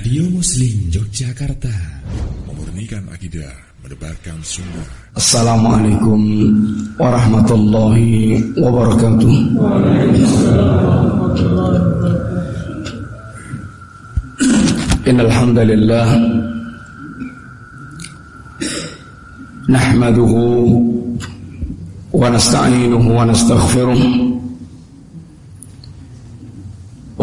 Radio Muslim Yogyakarta. Memurnikan akidah Mendebarkan sunnah. Assalamualaikum warahmatullahi wabarakatuh. Innalhamdulillah Nahmaduhu Wa nasta'inuhu wa nastaghfiruh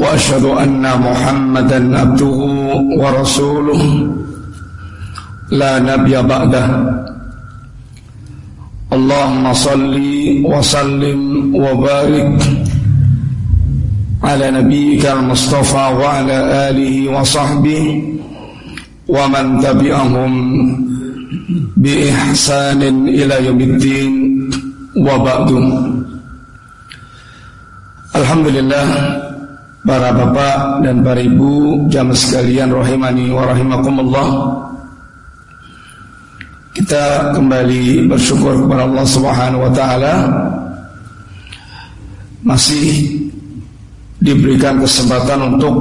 وأشهد أن محمدا عبده ورسوله. لا نبي بعده. اللهم صل وسلم وبارك على نبيك المصطفى وعلى آله وصحبه ومن تبعهم بإحسان إلى يوم الدين. وبعد. الحمد لله. Para bapak dan para ibu jamaah sekalian rahimani wa rahimakumullah. Kita kembali bersyukur kepada Allah Subhanahu wa taala. Masih diberikan kesempatan untuk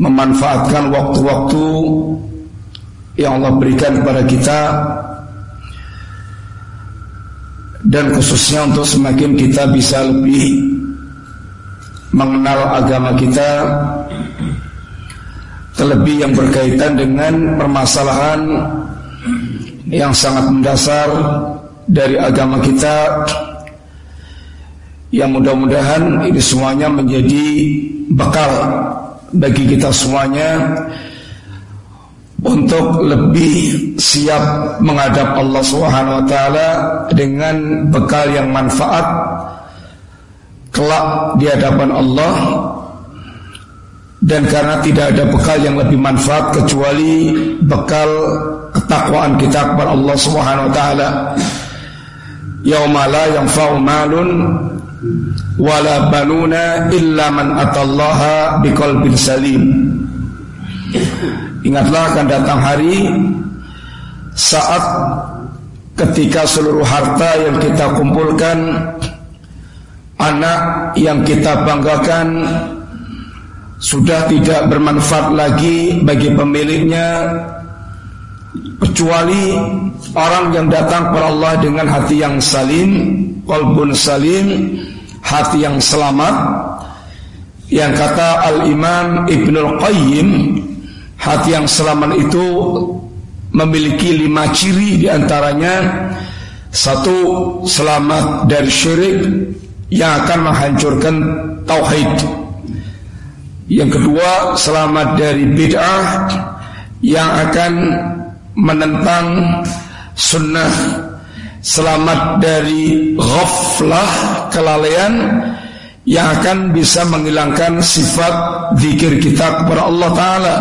memanfaatkan waktu-waktu yang Allah berikan kepada kita dan khususnya untuk semakin kita bisa lebih mengenal agama kita terlebih yang berkaitan dengan permasalahan yang sangat mendasar dari agama kita yang mudah-mudahan ini semuanya menjadi bekal bagi kita semuanya untuk lebih siap menghadap Allah Subhanahu wa taala dengan bekal yang manfaat kelak di hadapan Allah dan karena tidak ada bekal yang lebih manfaat kecuali bekal ketakwaan kita kepada Allah Subhanahu wa taala. Yauma la yanfa'u malun wala banuna illa man atallaha biqalbin salim. Ingatlah akan datang hari saat ketika seluruh harta yang kita kumpulkan anak yang kita banggakan sudah tidak bermanfaat lagi bagi pemiliknya kecuali orang yang datang kepada Allah dengan hati yang salim, qalbun salim, hati yang selamat. Yang kata Al-Imam Ibnul Qayyim, hati yang selamat itu memiliki lima ciri di antaranya satu selamat dari syirik, yang akan menghancurkan tauhid. Yang kedua, selamat dari bid'ah yang akan menentang sunnah. Selamat dari ghaflah kelalaian yang akan bisa menghilangkan sifat zikir kita kepada Allah Ta'ala.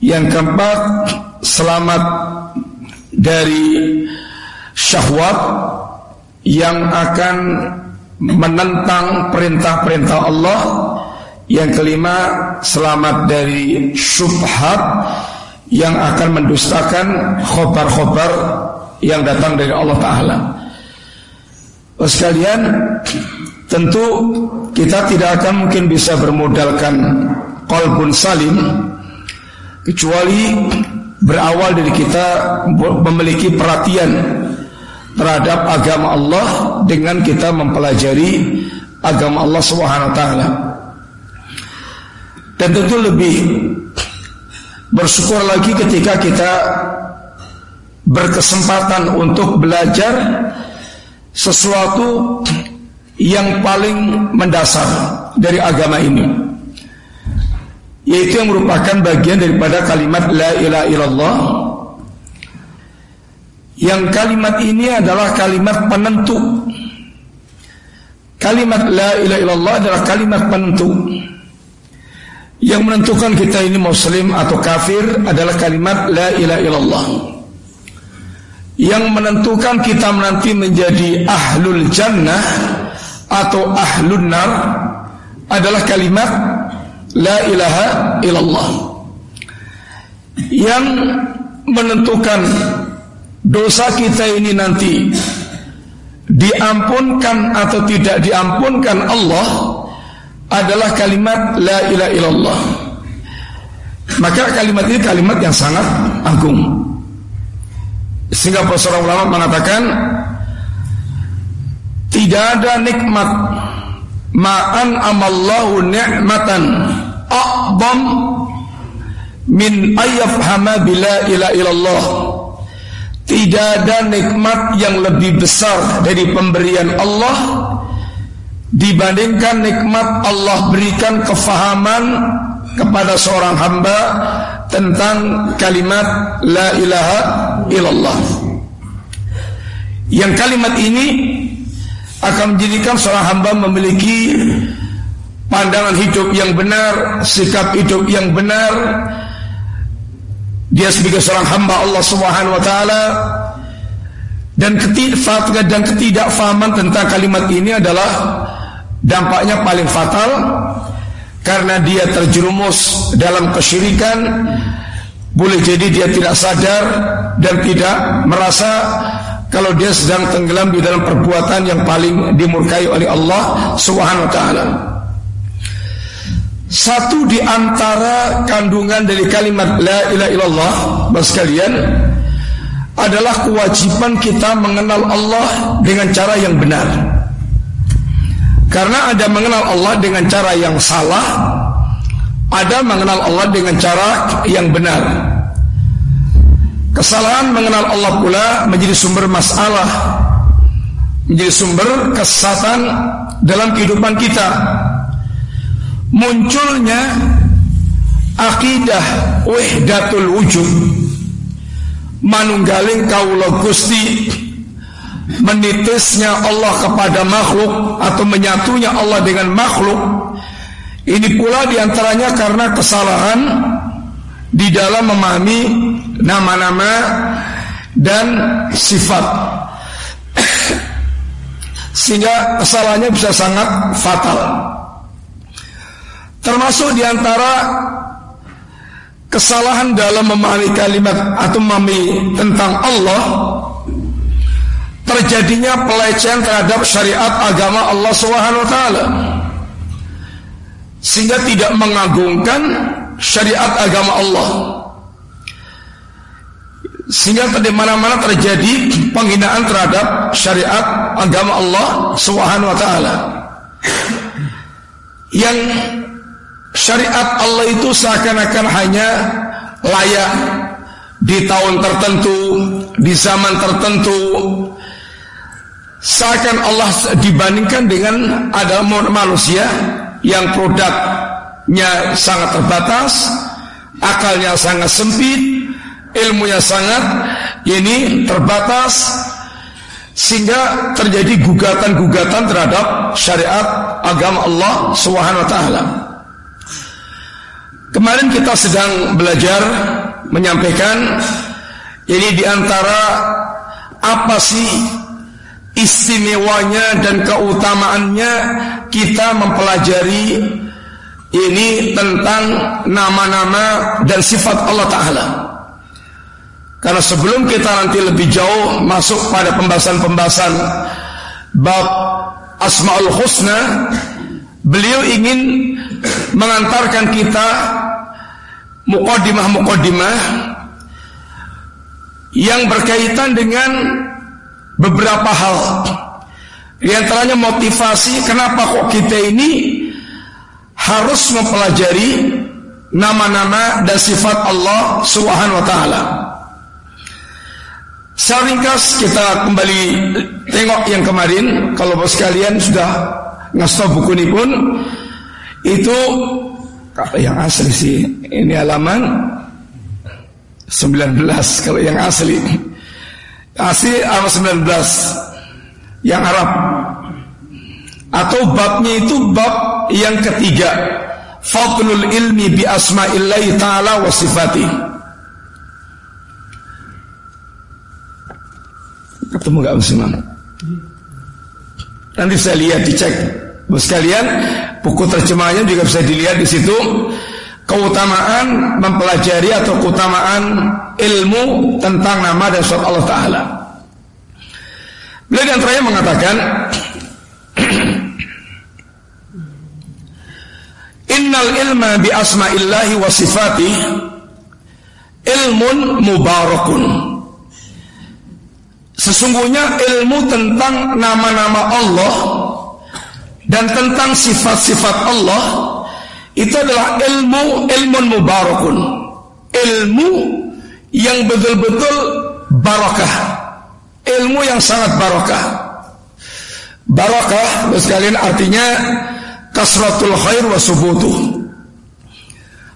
Yang keempat, selamat dari syahwat yang akan menentang perintah-perintah Allah. Yang kelima, selamat dari syubhat yang akan mendustakan khobar-khobar yang datang dari Allah Ta'ala. Sekalian, tentu kita tidak akan mungkin bisa bermodalkan kolbun salim kecuali berawal dari kita memiliki perhatian terhadap agama Allah dengan kita mempelajari agama Allah Subhanahu wa taala. Dan tentu lebih bersyukur lagi ketika kita berkesempatan untuk belajar sesuatu yang paling mendasar dari agama ini yaitu yang merupakan bagian daripada kalimat la ilaha illallah yang kalimat ini adalah kalimat penentu. Kalimat la ilaha illallah adalah kalimat penentu Yang menentukan kita ini muslim atau kafir adalah kalimat la ilaha illallah. Yang menentukan kita nanti menjadi ahlul jannah atau ahlun nar adalah kalimat la ilaha illallah. Yang menentukan dosa kita ini nanti diampunkan atau tidak diampunkan Allah adalah kalimat la ilaha illallah. Maka kalimat ini kalimat yang sangat agung. Sehingga seorang ulama mengatakan tidak ada nikmat ma'an amallahu ni'matan a'bam min ayyafhama bila ila ilallah tidak ada nikmat yang lebih besar dari pemberian Allah dibandingkan nikmat Allah berikan kefahaman kepada seorang hamba tentang kalimat la ilaha illallah. Yang kalimat ini akan menjadikan seorang hamba memiliki pandangan hidup yang benar, sikap hidup yang benar, dia sebagai seorang hamba Allah Subhanahu wa taala dan ketidakfahaman dan ketidakfahaman tentang kalimat ini adalah dampaknya paling fatal karena dia terjerumus dalam kesyirikan boleh jadi dia tidak sadar dan tidak merasa kalau dia sedang tenggelam di dalam perbuatan yang paling dimurkai oleh Allah Subhanahu wa taala. Satu di antara kandungan dari kalimat la ilaha illallah Mas sekalian adalah kewajiban kita mengenal Allah dengan cara yang benar. Karena ada mengenal Allah dengan cara yang salah, ada mengenal Allah dengan cara yang benar. Kesalahan mengenal Allah pula menjadi sumber masalah, menjadi sumber kesesatan dalam kehidupan kita munculnya akidah wahdatul wujud manunggaling kaula Gusti menitisnya Allah kepada makhluk atau menyatunya Allah dengan makhluk ini pula di antaranya karena kesalahan di dalam memahami nama-nama dan sifat sehingga kesalahannya bisa sangat fatal. Termasuk di antara kesalahan dalam memahami kalimat atau memahami tentang Allah terjadinya pelecehan terhadap syariat agama Allah Subhanahu wa taala. Sehingga tidak mengagungkan syariat agama Allah. Sehingga di mana-mana terjadi penghinaan terhadap syariat agama Allah Subhanahu wa taala. Yang Syariat Allah itu seakan-akan hanya layak di tahun tertentu, di zaman tertentu. Seakan Allah dibandingkan dengan ada manusia yang produknya sangat terbatas, akalnya sangat sempit, ilmunya sangat ini terbatas, sehingga terjadi gugatan-gugatan terhadap syariat agama Allah Subhanahu wa taala. Kemarin kita sedang belajar menyampaikan ini di antara apa sih istimewanya dan keutamaannya kita mempelajari ini tentang nama-nama dan sifat Allah Ta'ala. Karena sebelum kita nanti lebih jauh masuk pada pembahasan-pembahasan bab Asmaul Husna, beliau ingin mengantarkan kita mukodimah-mukodimah yang berkaitan dengan beberapa hal. Di antaranya motivasi kenapa kok kita ini harus mempelajari nama-nama dan sifat Allah Subhanahu wa taala. Secara ringkas kita kembali tengok yang kemarin kalau bos sekalian sudah ngasih buku ini pun itu yang asli sih ini halaman 19 kalau yang asli. Asli halaman 19 yang Arab. Atau babnya itu bab yang ketiga. fadlul ilmi bi asma'illahi ta'ala wa sifati. Ketemu gak Muslimah? Nanti saya lihat dicek. Bos sekalian, buku terjemahnya juga bisa dilihat di situ keutamaan mempelajari atau keutamaan ilmu tentang nama dan surat Allah Taala. Beliau yang terakhir mengatakan Innal ilma bi asma'illahi wa sifati ilmun mubarakun. Sesungguhnya ilmu tentang nama-nama Allah dan tentang sifat-sifat Allah itu adalah ilmu ilmun mubarakun. Ilmu yang betul-betul barakah. Ilmu yang sangat barakah. Barakah sekalian artinya kasratul khair wa subutuh.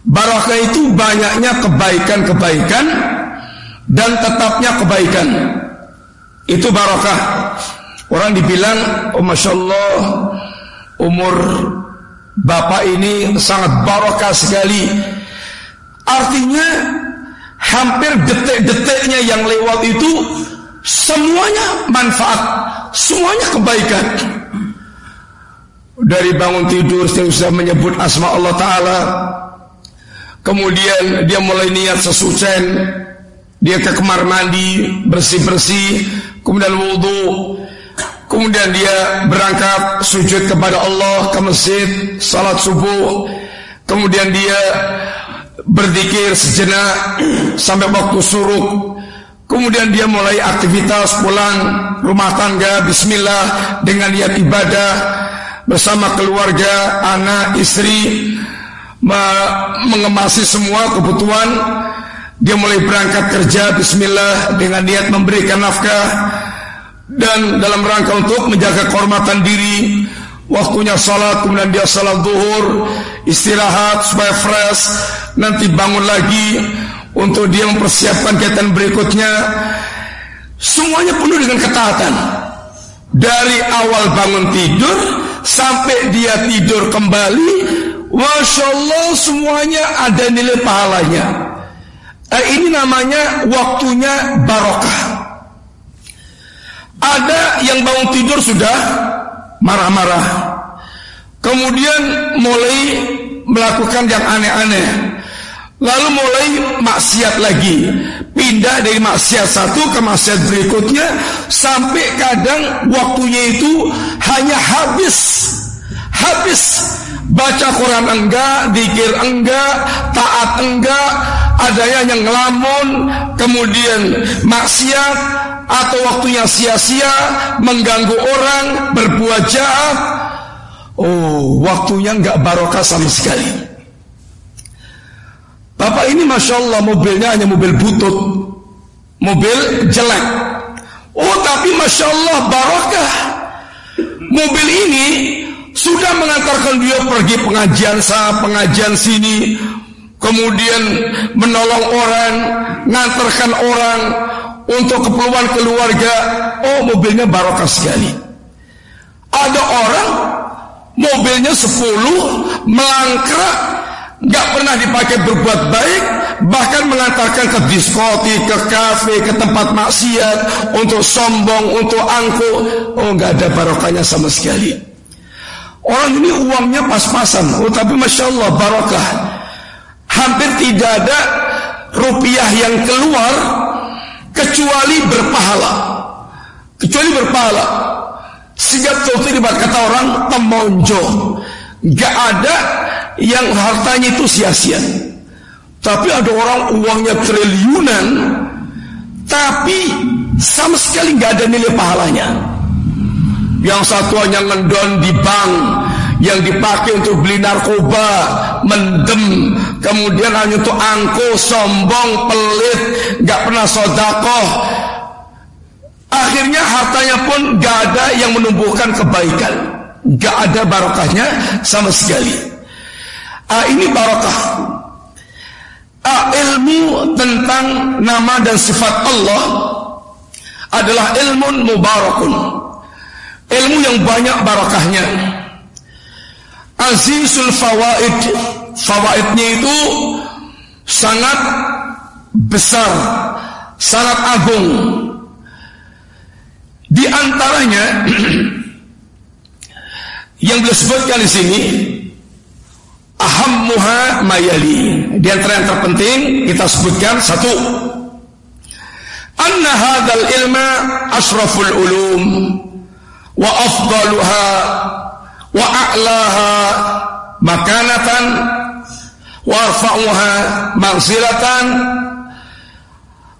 Barakah itu banyaknya kebaikan-kebaikan dan tetapnya kebaikan. Itu barakah. Orang dibilang, oh Masya Allah, umur Bapak ini sangat barakah sekali. Artinya, hampir detik-detiknya yang lewat itu, semuanya manfaat, semuanya kebaikan. Dari bangun tidur dia sudah menyebut asma Allah Ta'ala. Kemudian dia mulai niat sesucen. Dia ke kamar mandi bersih-bersih. Kemudian wudhu kemudian dia berangkat sujud kepada Allah ke masjid salat subuh. Kemudian dia berzikir sejenak sampai waktu suruk. Kemudian dia mulai aktivitas pulang rumah tangga Bismillah dengan niat ibadah bersama keluarga, anak, istri mengemasi semua kebutuhan. Dia mulai berangkat kerja bismillah dengan niat memberikan nafkah dan dalam rangka untuk menjaga kehormatan diri. Waktunya salat, kemudian dia salat zuhur, istirahat supaya fresh, nanti bangun lagi untuk dia mempersiapkan kegiatan berikutnya. Semuanya penuh dengan ketaatan. Dari awal bangun tidur sampai dia tidur kembali, masya Allah semuanya ada nilai pahalanya. Eh, ini namanya waktunya barokah. Ada yang bangun tidur sudah marah-marah, kemudian mulai melakukan yang aneh-aneh. Lalu mulai maksiat lagi. Pindah dari maksiat satu ke maksiat berikutnya Sampai kadang waktunya itu hanya habis. Habis. Baca Quran enggak, dikir enggak, taat enggak Ada yang ngelamun Kemudian maksiat Atau waktunya sia-sia Mengganggu orang, berbuat jahat. Oh, waktunya enggak barokah sama sekali. Bapak ini Masya Allah mobilnya hanya mobil butut. Mobil jelek. Oh tapi Masya Allah barokah. Mobil ini sudah mengantarkan dia pergi pengajian sah, pengajian sini. Kemudian menolong orang, ngantarkan orang Untuk keperluan keluarga Oh mobilnya barokah sekali Ada orang Mobilnya 10 Melangkrak nggak pernah dipakai berbuat baik, bahkan mengantarkan ke diskotik, ke kafe, ke tempat maksiat, untuk sombong, untuk angkuh. Oh, nggak ada barokahnya sama sekali. Orang ini uangnya pas-pasan, oh tapi masya Allah barokah. Hampir tidak ada rupiah yang keluar kecuali berpahala, kecuali berpahala. Sehingga itu kata orang temonjo, nggak ada yang hartanya itu sia-sia. Tapi ada orang uangnya triliunan, tapi sama sekali nggak ada nilai pahalanya. Yang satu hanya ngendon di bank, yang dipakai untuk beli narkoba, mendem, kemudian hanya untuk angko, sombong, pelit, nggak pernah sodakoh. Akhirnya hartanya pun gak ada yang menumbuhkan kebaikan, gak ada barokahnya sama sekali. Ah, ini barakah. Ah, ilmu tentang nama dan sifat Allah adalah ilmu mubarakun. Ilmu yang banyak barakahnya. Azizul fawaid fawaidnya itu sangat besar, sangat agung. Di antaranya yang beliau sebutkan di sini ahammuha mayali. Di antara yang terpenting kita sebutkan satu anna hadzal ilma asraful ulum wa afdaluha wa a'laha makanatan wa arfa'uha manzilatan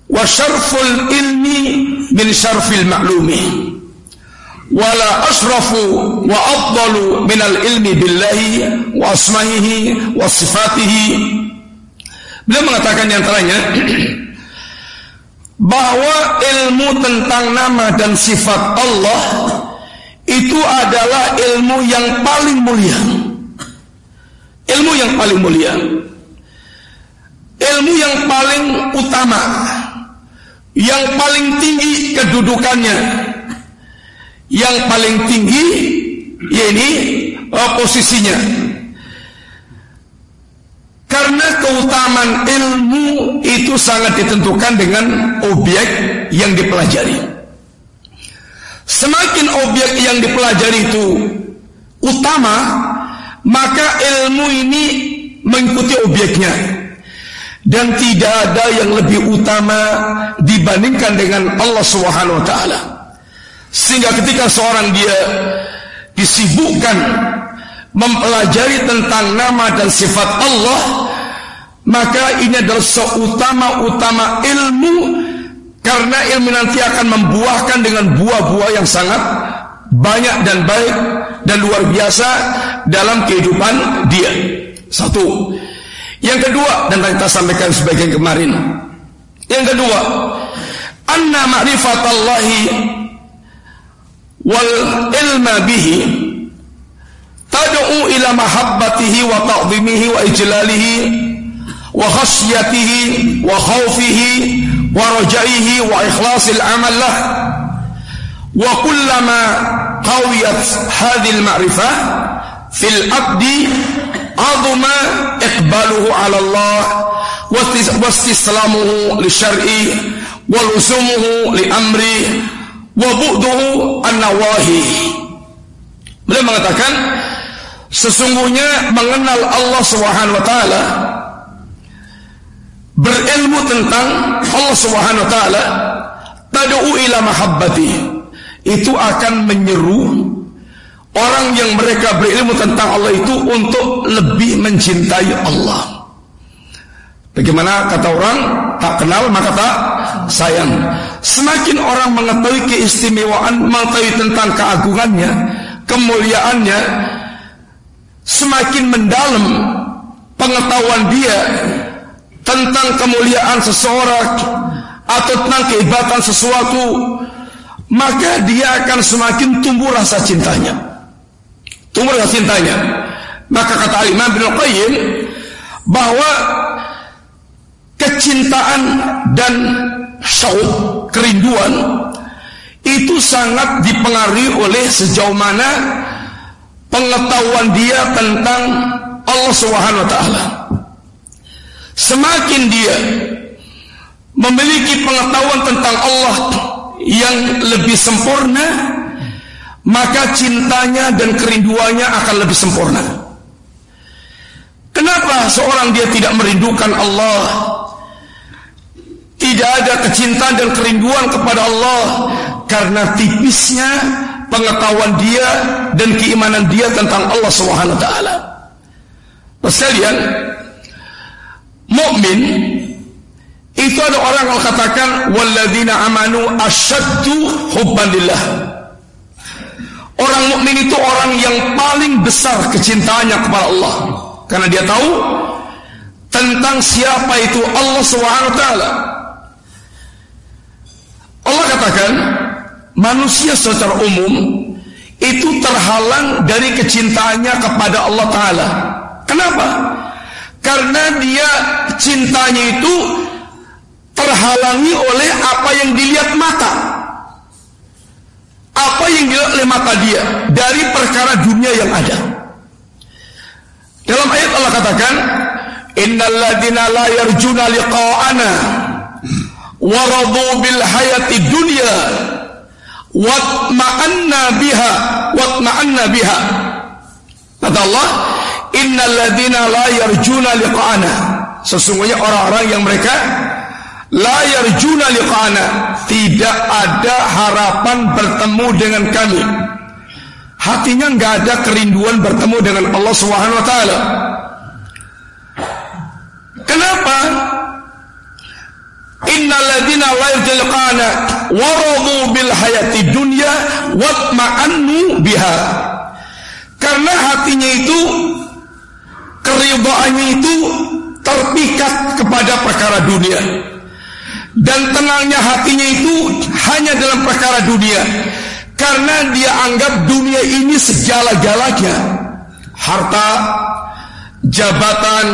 wa syarful ilmi min syarfil ma'lumi. Wala asrafu wa afdalu minal ilmi billahi wa asma'ihi wa sifatihi. Beliau mengatakan yang antaranya bahwa ilmu tentang nama dan sifat Allah itu adalah ilmu yang paling mulia. Ilmu yang paling mulia. Ilmu yang paling utama. Yang paling tinggi kedudukannya. Yang paling tinggi uh, posisinya. Karena keutamaan ilmu itu sangat ditentukan dengan objek yang dipelajari. Semakin objek yang dipelajari itu utama, maka ilmu ini mengikuti objeknya. Dan tidak ada yang lebih utama dibandingkan dengan Allah Subhanahu wa taala. Sehingga ketika seorang dia disibukkan mempelajari tentang nama dan sifat Allah, maka ini adalah seutama-utama ilmu karena ilmu nanti akan membuahkan dengan buah-buah yang sangat banyak dan baik dan luar biasa dalam kehidupan dia. Satu. Yang kedua dan kita sampaikan sebagian kemarin. Yang kedua, anna ma'rifatallahi wal ilma bihi tad'u ila mahabbatihi wa ta'zimihi wa ijlalihi wa khasyatihi wa khawfihi wa kullama qawiyat hadhil ma'rifah fil abdi azuma iqbaluhu ala Allah wa istislamuhu li syar'i wa lusumuhu li amri wa bu'duhu an-nawahi beliau mengatakan sesungguhnya mengenal Allah Subhanahu wa taala berilmu tentang Allah Subhanahu wa taala tad'u ila mahabbati itu akan menyeru orang yang mereka berilmu tentang Allah itu untuk lebih mencintai Allah. Bagaimana kata orang tak kenal maka tak sayang. Semakin orang mengetahui keistimewaan, mengetahui tentang keagungannya, kemuliaannya, semakin mendalam pengetahuan dia tentang kemuliaan seseorang atau tentang kehebatan sesuatu, maka dia akan semakin tumbuh rasa cintanya. Tumbuh rasa cintanya. Maka kata Imam bin Qayyim bahwa kecintaan dan syauq, kerinduan itu sangat dipengaruhi oleh sejauh mana pengetahuan dia tentang Allah Subhanahu wa taala. Semakin dia memiliki pengetahuan tentang Allah yang lebih sempurna, maka cintanya dan kerinduannya akan lebih sempurna. Kenapa seorang dia tidak merindukan Allah? Tidak ada kecintaan dan kerinduan kepada Allah karena tipisnya pengetahuan dia dan keimanan dia tentang Allah Subhanahu wa taala. Sekalian, mukmin itu ada orang yang katakan walladzina amanu asyaddu hubban lillah. Orang mukmin itu orang yang paling besar kecintaannya kepada Allah karena dia tahu tentang siapa itu Allah Subhanahu taala. Allah katakan manusia secara umum itu terhalang dari kecintaannya kepada Allah taala. Kenapa? Karena dia cintanya itu terhalangi oleh apa yang dilihat mata. Apa yang dilihat oleh mata dia dari perkara dunia yang ada. Dalam ayat Allah katakan, Innal ladina la yarjuna liqa'ana waradu bil hayati dunya watma'anna biha watma'anna biha. Kata Allah, Innal ladina la yarjuna liqa'ana. Sesungguhnya orang-orang yang mereka la yarjuna liqa'ana, tidak ada harapan bertemu dengan kami. Hatinya nggak ada kerinduan bertemu dengan Allah Subhanahu wa taala. Kenapa? Innalladzina la yarjuna waradu bil hayati dunya watma'annu biha. Karena hatinya itu keridaannya itu terpikat kepada perkara dunia dan tenangnya hatinya itu hanya dalam perkara dunia. Karena dia anggap dunia ini segala-galanya. Harta jabatan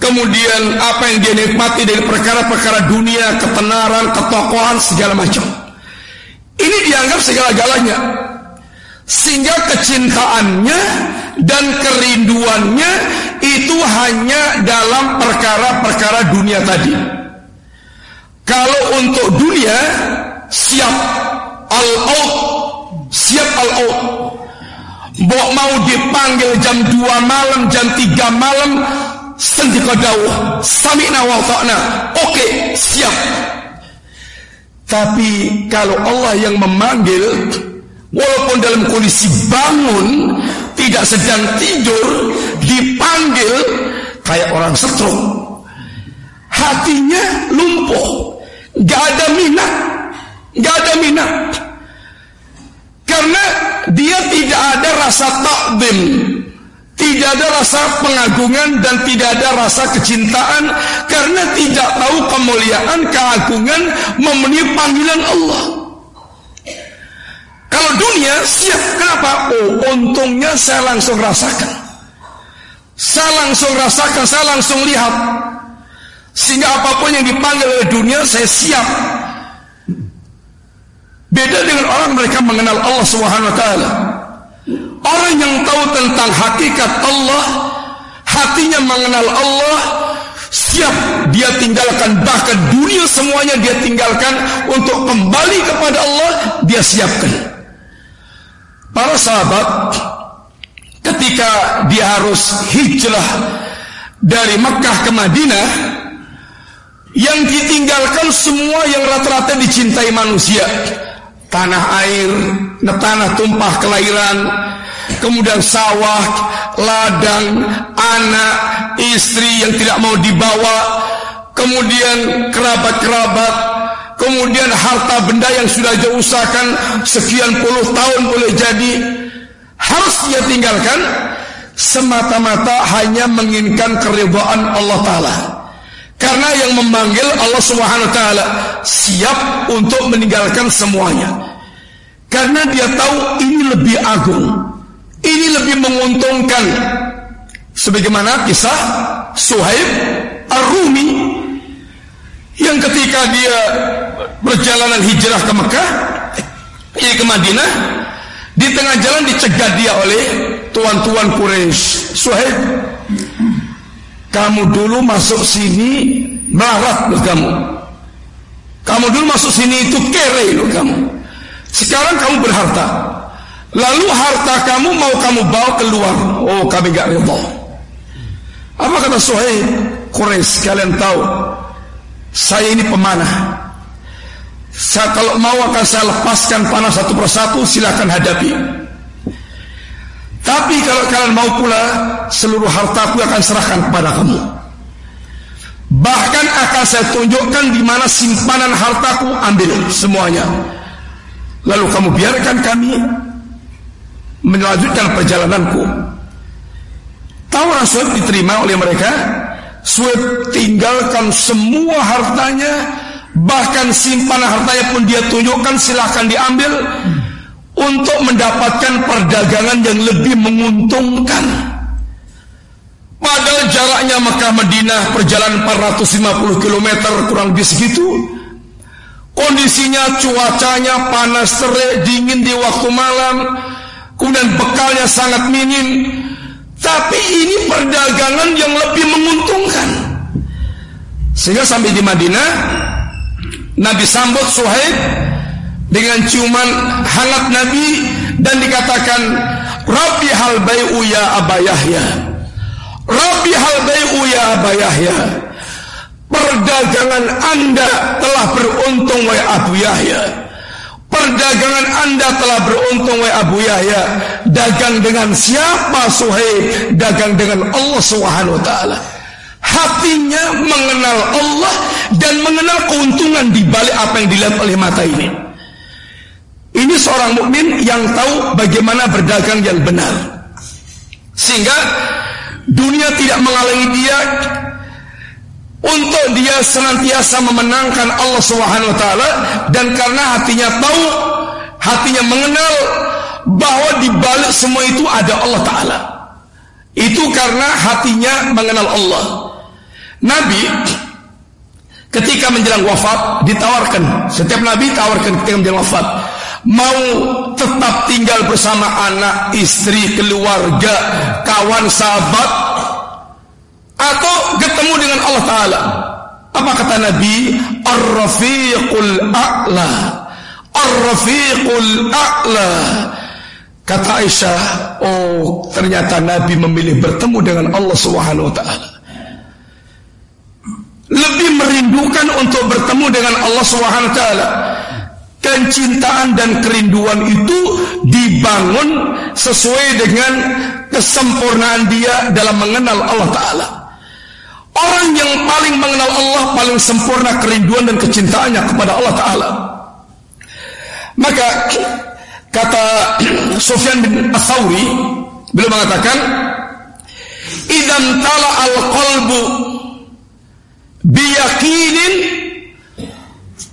kemudian apa yang dia nikmati dari perkara-perkara dunia ketenaran ketokohan segala macam. Ini dianggap segala-galanya. Sehingga kecintaannya dan kerinduannya itu hanya dalam perkara-perkara dunia tadi. Kalau untuk dunia siap al-out, siap al-out. Mbok mau dipanggil jam 2 malam, jam 3 malam, sendika dawuh, sami'na wa ta'na. Oke, siap. Tapi kalau Allah yang memanggil Walaupun dalam kondisi bangun Tidak sedang tidur Dipanggil Kayak orang setruk Hatinya lumpuh Gak ada minat Gak ada minat Karena dia tidak ada rasa takdim Tidak ada rasa pengagungan Dan tidak ada rasa kecintaan Karena tidak tahu kemuliaan Keagungan memenuhi panggilan Allah kalau dunia siap, kenapa? Oh, untungnya saya langsung rasakan. Saya langsung rasakan, saya langsung lihat. Sehingga apa pun yang dipanggil oleh dunia, saya siap. Beda dengan orang mereka mengenal Allah Subhanahu wa taala. Orang yang tahu tentang hakikat Allah, hatinya mengenal Allah, siap dia tinggalkan bahkan dunia semuanya dia tinggalkan untuk kembali kepada Allah, dia siapkan. Para sahabat ketika dia harus hijrah dari Mekah ke Madinah yang ditinggalkan semua yang rata-rata dicintai manusia tanah air, tanah tumpah kelahiran, kemudian sawah, ladang, anak, istri yang tidak mau dibawa, kemudian kerabat-kerabat, Kemudian harta benda yang sudah dia usahakan sekian puluh tahun boleh jadi harus dia tinggalkan semata-mata hanya menginginkan keridhaan Allah taala. Karena yang memanggil Allah Subhanahu wa taala siap untuk meninggalkan semuanya. Karena dia tahu ini lebih agung. Ini lebih menguntungkan. Sebagaimana kisah Suhaib Ar-Rumi yang ketika dia berjalanan hijrah ke Mekah, ini ke Madinah, di tengah jalan dicegat dia oleh tuan-tuan Quraisy. Suhaib, kamu dulu masuk sini melarat loh kamu. Kamu dulu masuk sini itu kere loh kamu. Sekarang kamu berharta. Lalu harta kamu mau kamu bawa keluar. Oh kami gak reda. Apa kata Suhaib? Quraisy kalian tahu saya ini pemanah. Saya kalau mau akan saya lepaskan panah satu persatu silakan hadapi. Tapi kalau kalian mau pula seluruh hartaku akan serahkan kepada kamu. Bahkan akan saya tunjukkan di mana simpanan hartaku ambil semuanya. Lalu kamu biarkan kami melanjutkan perjalananku. Tahu Rasul diterima oleh mereka Suhaib tinggalkan semua hartanya Bahkan simpanan hartanya pun dia tunjukkan silahkan diambil Untuk mendapatkan perdagangan yang lebih menguntungkan. Padahal jaraknya Mekah Madinah perjalanan 450 km kurang lebih segitu. Kondisinya cuacanya panas terik dingin di waktu malam. Kemudian bekalnya sangat minim. Tapi ini perdagangan yang lebih menguntungkan. Sehingga sampai di Madinah, Nabi sambut Suhaib dengan ciuman hangat Nabi dan dikatakan, Rabbi hal bai'u ya Aba Yahya. Rabbi hal bai'u ya Aba Yahya. Perdagangan Anda telah beruntung wahai Abu Yahya. Perdagangan anda telah beruntung wahai Abu Yahya Dagang dengan siapa Suhaib Dagang dengan Allah Subhanahu wa taala Hatinya mengenal Allah Dan mengenal keuntungan di balik apa yang dilihat oleh mata ini Ini seorang mukmin yang tahu bagaimana berdagang yang benar Sehingga dunia tidak menghalangi dia untuk dia senantiasa memenangkan Allah Subhanahu wa taala dan karena hatinya tahu, hatinya mengenal bahwa di balik semua itu ada Allah taala. Itu karena hatinya mengenal Allah. Nabi ketika menjelang wafat ditawarkan, setiap nabi tawarkan ketika menjelang wafat mau tetap tinggal bersama anak, istri, keluarga, kawan, sahabat atau ketemu dengan Allah Ta'ala. Apa kata Nabi? Ar-Rafiqul A'la. Ar-Rafiqul A'la. Kata Aisyah, oh ternyata Nabi memilih bertemu dengan Allah Subhanahu wa taala. Lebih merindukan untuk bertemu dengan Allah Subhanahu wa taala. Kecintaan dan kerinduan itu dibangun sesuai dengan kesempurnaan dia dalam mengenal Allah Ta'ala. Orang yang paling mengenal Allah paling sempurna kerinduan dan kecintaannya kepada Allah Ta'ala. Maka kata Sufyan bin Asawri beliau mengatakan idam tala al qalbu biyakinin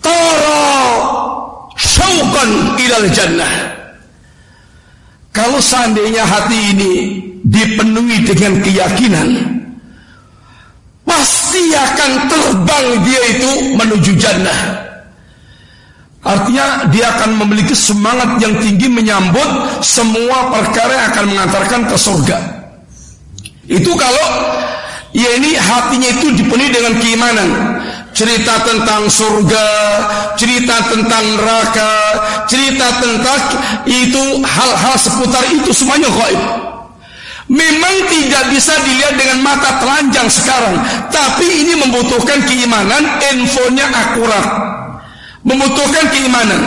tara syauqan ilal jannah kalau seandainya hati ini dipenuhi dengan keyakinan pasti akan terbang dia itu menuju jannah. Artinya dia akan memiliki semangat yang tinggi menyambut semua perkara yang akan mengantarkan ke surga. Itu kalau ya ini hatinya itu dipenuhi dengan keimanan. Cerita tentang surga, cerita tentang neraka, cerita tentang itu hal-hal seputar itu semuanya gaib. Memang tidak bisa dilihat dengan mata telanjang sekarang, tapi ini membutuhkan keimanan, infonya akurat. Membutuhkan keimanan.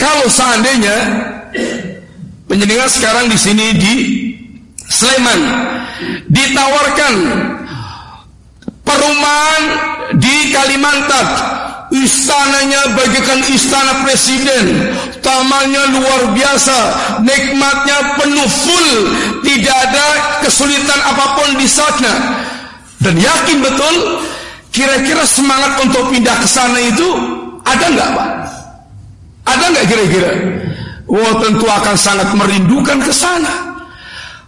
Kalau seandainya penjenengan sekarang di sini di Sleman ditawarkan perumahan di Kalimantan. Istananya bagikan istana presiden. Tamannya luar biasa. Nikmatnya penuh full. Tidak ada kesulitan apa pun di sana. Dan yakin betul Kira-kira semangat untuk pindah ke sana itu Ada nggak Pak? Ada nggak kira-kira? Wah tentu akan sangat merindukan ke sana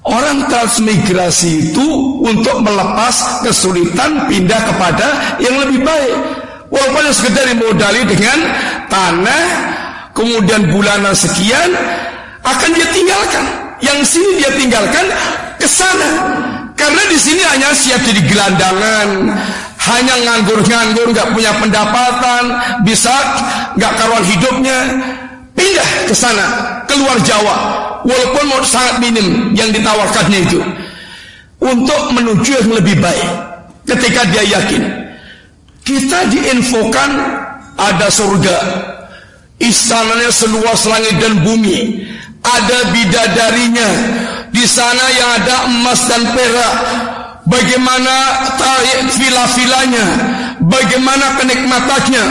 Orang transmigrasi itu untuk melepas kesulitan pindah kepada yang lebih baik. Walaupun yang sekedar dimodali dengan tanah, kemudian bulanan sekian, akan dia tinggalkan. Yang sini dia tinggalkan ke sana. Karena di sini hanya siap jadi gelandangan, hanya nganggur-nganggur, nggak punya pendapatan, bisa nggak karuan hidupnya, pindah ke sana, keluar Jawa, walaupun sangat minim yang ditawarkannya itu, untuk menuju yang lebih baik. Ketika dia yakin, kita diinfokan ada surga. Istananya seluas langit dan bumi. Ada bidadarinya. Di sana yang ada emas dan perak. Bagaimana tarik vila-vilanya. Bagaimana kenikmatannya.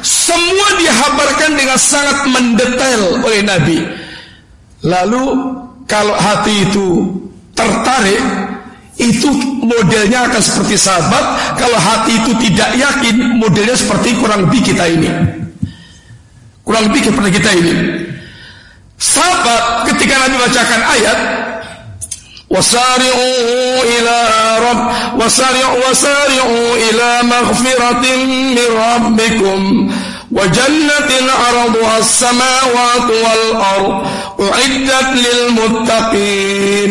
Semua dihabarkan dengan sangat mendetail oleh Nabi. Lalu kalau hati itu tertarik itu modelnya akan seperti sahabat. Kalau hati itu tidak yakin modelnya seperti kurang lebih kita ini. Kurang lebih seperti kita ini. Sahabat ketika Nabi bacakan ayat wasari'u ila as-samawati wal ard uiddat lil muttaqin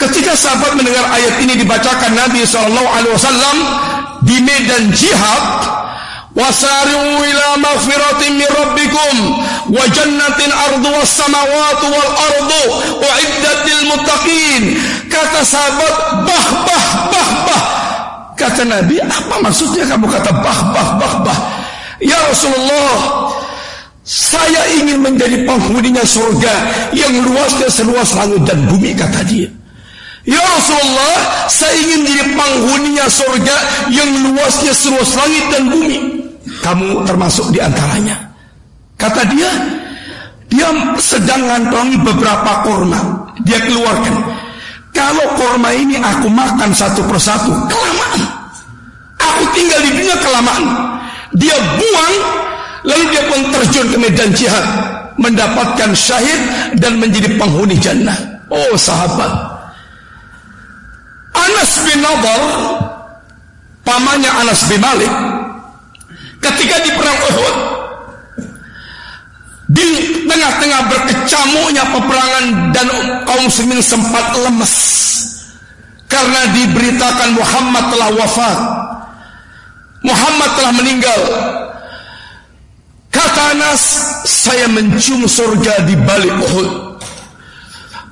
Ketika sahabat mendengar ayat ini dibacakan Nabi Shallallahu Alaihi Wasallam di medan jihad, wasari'u ila maghfiratin min rabbikum wa jannatin ardu samawati wal ardu uiddat lil muttaqin. Kata sahabat, bah bah bah bah. Kata Nabi, apa maksudnya kamu kata bah bah bah bah? Ya Rasulullah, saya ingin menjadi penghuninya surga yang luasnya seluas langit dan bumi kata dia. Ya Rasulullah, saya ingin jadi penghuninya surga yang luasnya seluas langit dan bumi. Kamu termasuk di antaranya. Kata dia, dia sedang ngantongi beberapa korma. Dia keluarkan. Kalau korma ini aku makan satu persatu, kelamaan. Aku tinggal di dunia kelamaan. Dia buang, lalu dia pun terjun ke medan jihad. Mendapatkan syahid dan menjadi penghuni jannah. Oh sahabat, Anas bin Nadar pamannya Anas bin Malik ketika di perang Uhud di tengah-tengah berkecamuknya peperangan dan kaum muslimin sempat lemes karena diberitakan Muhammad telah wafat Muhammad telah meninggal. Kata Anas saya mencium surga di balik Uhud.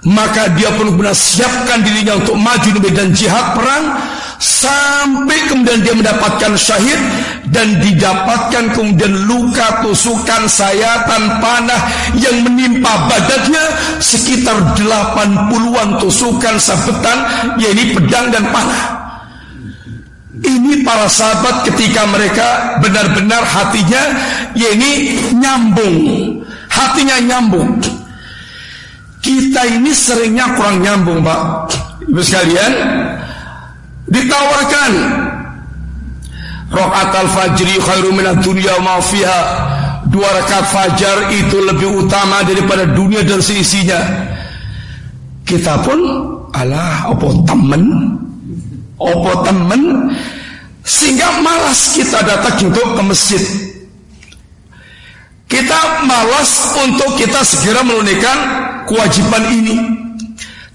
Maka dia pun benar siapkan dirinya untuk maju di medan jihad perang sampai kemudian dia mendapatkan syahid dan didapatkan kemudian luka tusukan sayatan panah yang menimpa badannya sekitar 80-an tusukan sabetan yaitu pedang dan panah ini para sahabat ketika mereka benar-benar hatinya yaitu nyambung. Hatinya nyambung. Kita ini seringnya kurang nyambung Pak. Ibu sekalian Ditawarkan. Rokat al-fajri khairu minat dunia ma'fiha Dua rakaat fajar itu lebih utama daripada dunia dan seisinya. Kita pun Alah, opo temen Opo temen Sehingga malas kita datang untuk ke masjid Kita malas untuk kita segera menunaikan kewajiban ini.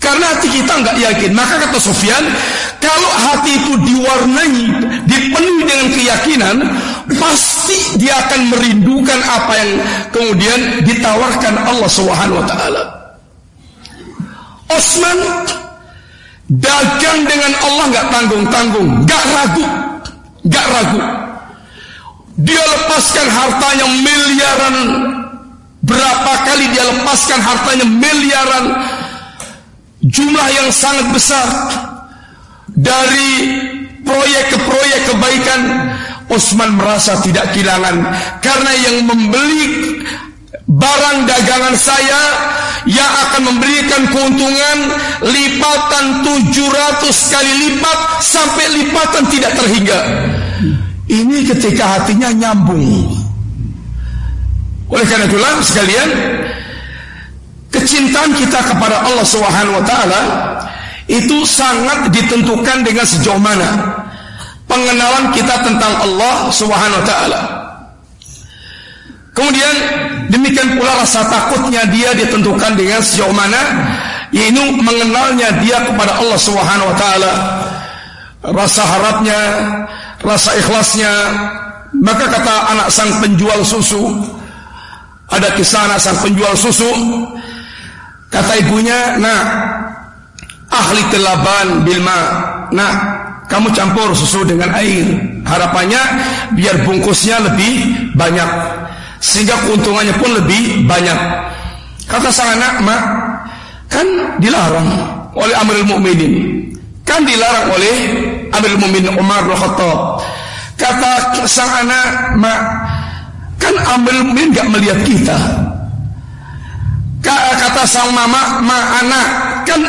Karena hati kita nggak yakin. Maka kata Sofyan, kalau hati itu diwarnai, dipenuhi dengan keyakinan, pasti dia akan merindukan apa yang kemudian ditawarkan Allah Subhanahu wa taala. Osman dagang dengan Allah nggak tanggung-tanggung, nggak ragu, nggak ragu. Dia lepaskan hartanya miliaran. Berapa kali dia lepaskan hartanya miliaran? Jumlah yang sangat besar. Dari proyek ke proyek kebaikan Osman merasa tidak kehilangan. Karena yang membeli barang dagangan saya Yang akan memberikan keuntungan Lipatan 700 kali lipat Sampai lipatan tidak terhingga ini ketika hatinya nyambung. Oleh karena itulah sekalian kecintaan kita kepada Allah Subhanahu wa taala itu sangat ditentukan dengan sejauh mana pengenalan kita tentang Allah Subhanahu wa taala. Kemudian demikian pula rasa takutnya dia ditentukan dengan sejauh mana yaitu mengenalnya dia kepada Allah Subhanahu wa taala. Rasa harapnya rasa ikhlasnya. Maka kata anak sang penjual susu ada kisah anak sang penjual susu. Kata ibunya nah ahli telaban bilma nah kamu campur susu dengan air. Harapannya biar bungkusnya lebih banyak sehingga keuntungannya pun lebih banyak kata sang anak mak kan dilarang oleh Amirul Mukminin kan dilarang oleh Amir Mumin Umar bin Khattab. Kata sang anak, "Mak, kan Amir Mumin gak melihat kita." Kata sang mama, "Ma anak, kan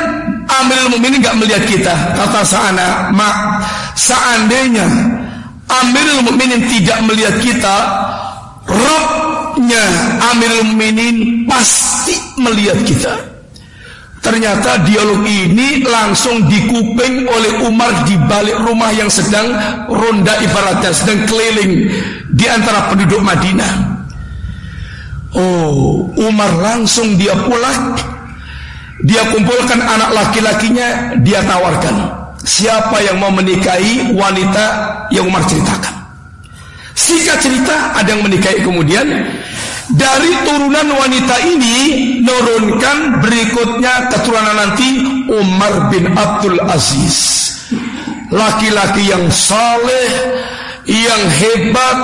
Amir Mumin gak melihat kita." Kata sang anak, "Mak, seandainya Amir Mukminin tidak melihat kita, Robnya Amir Mukminin pasti melihat kita." Ternyata dialog ini langsung dikuping oleh Umar di balik rumah yang sedang ronda ibaratnya, sedang keliling di antara penduduk Madinah. Oh, Umar langsung dia pulang. dia kumpulkan anak laki-lakinya, dia tawarkan. Siapa yang mau menikahi wanita yang Umar ceritakan? Singkat cerita, ada yang menikahi kemudian dari turunan wanita ini nurunkan berikutnya keturunan nanti Umar bin Abdul Aziz. Laki-laki yang saleh, yang hebat,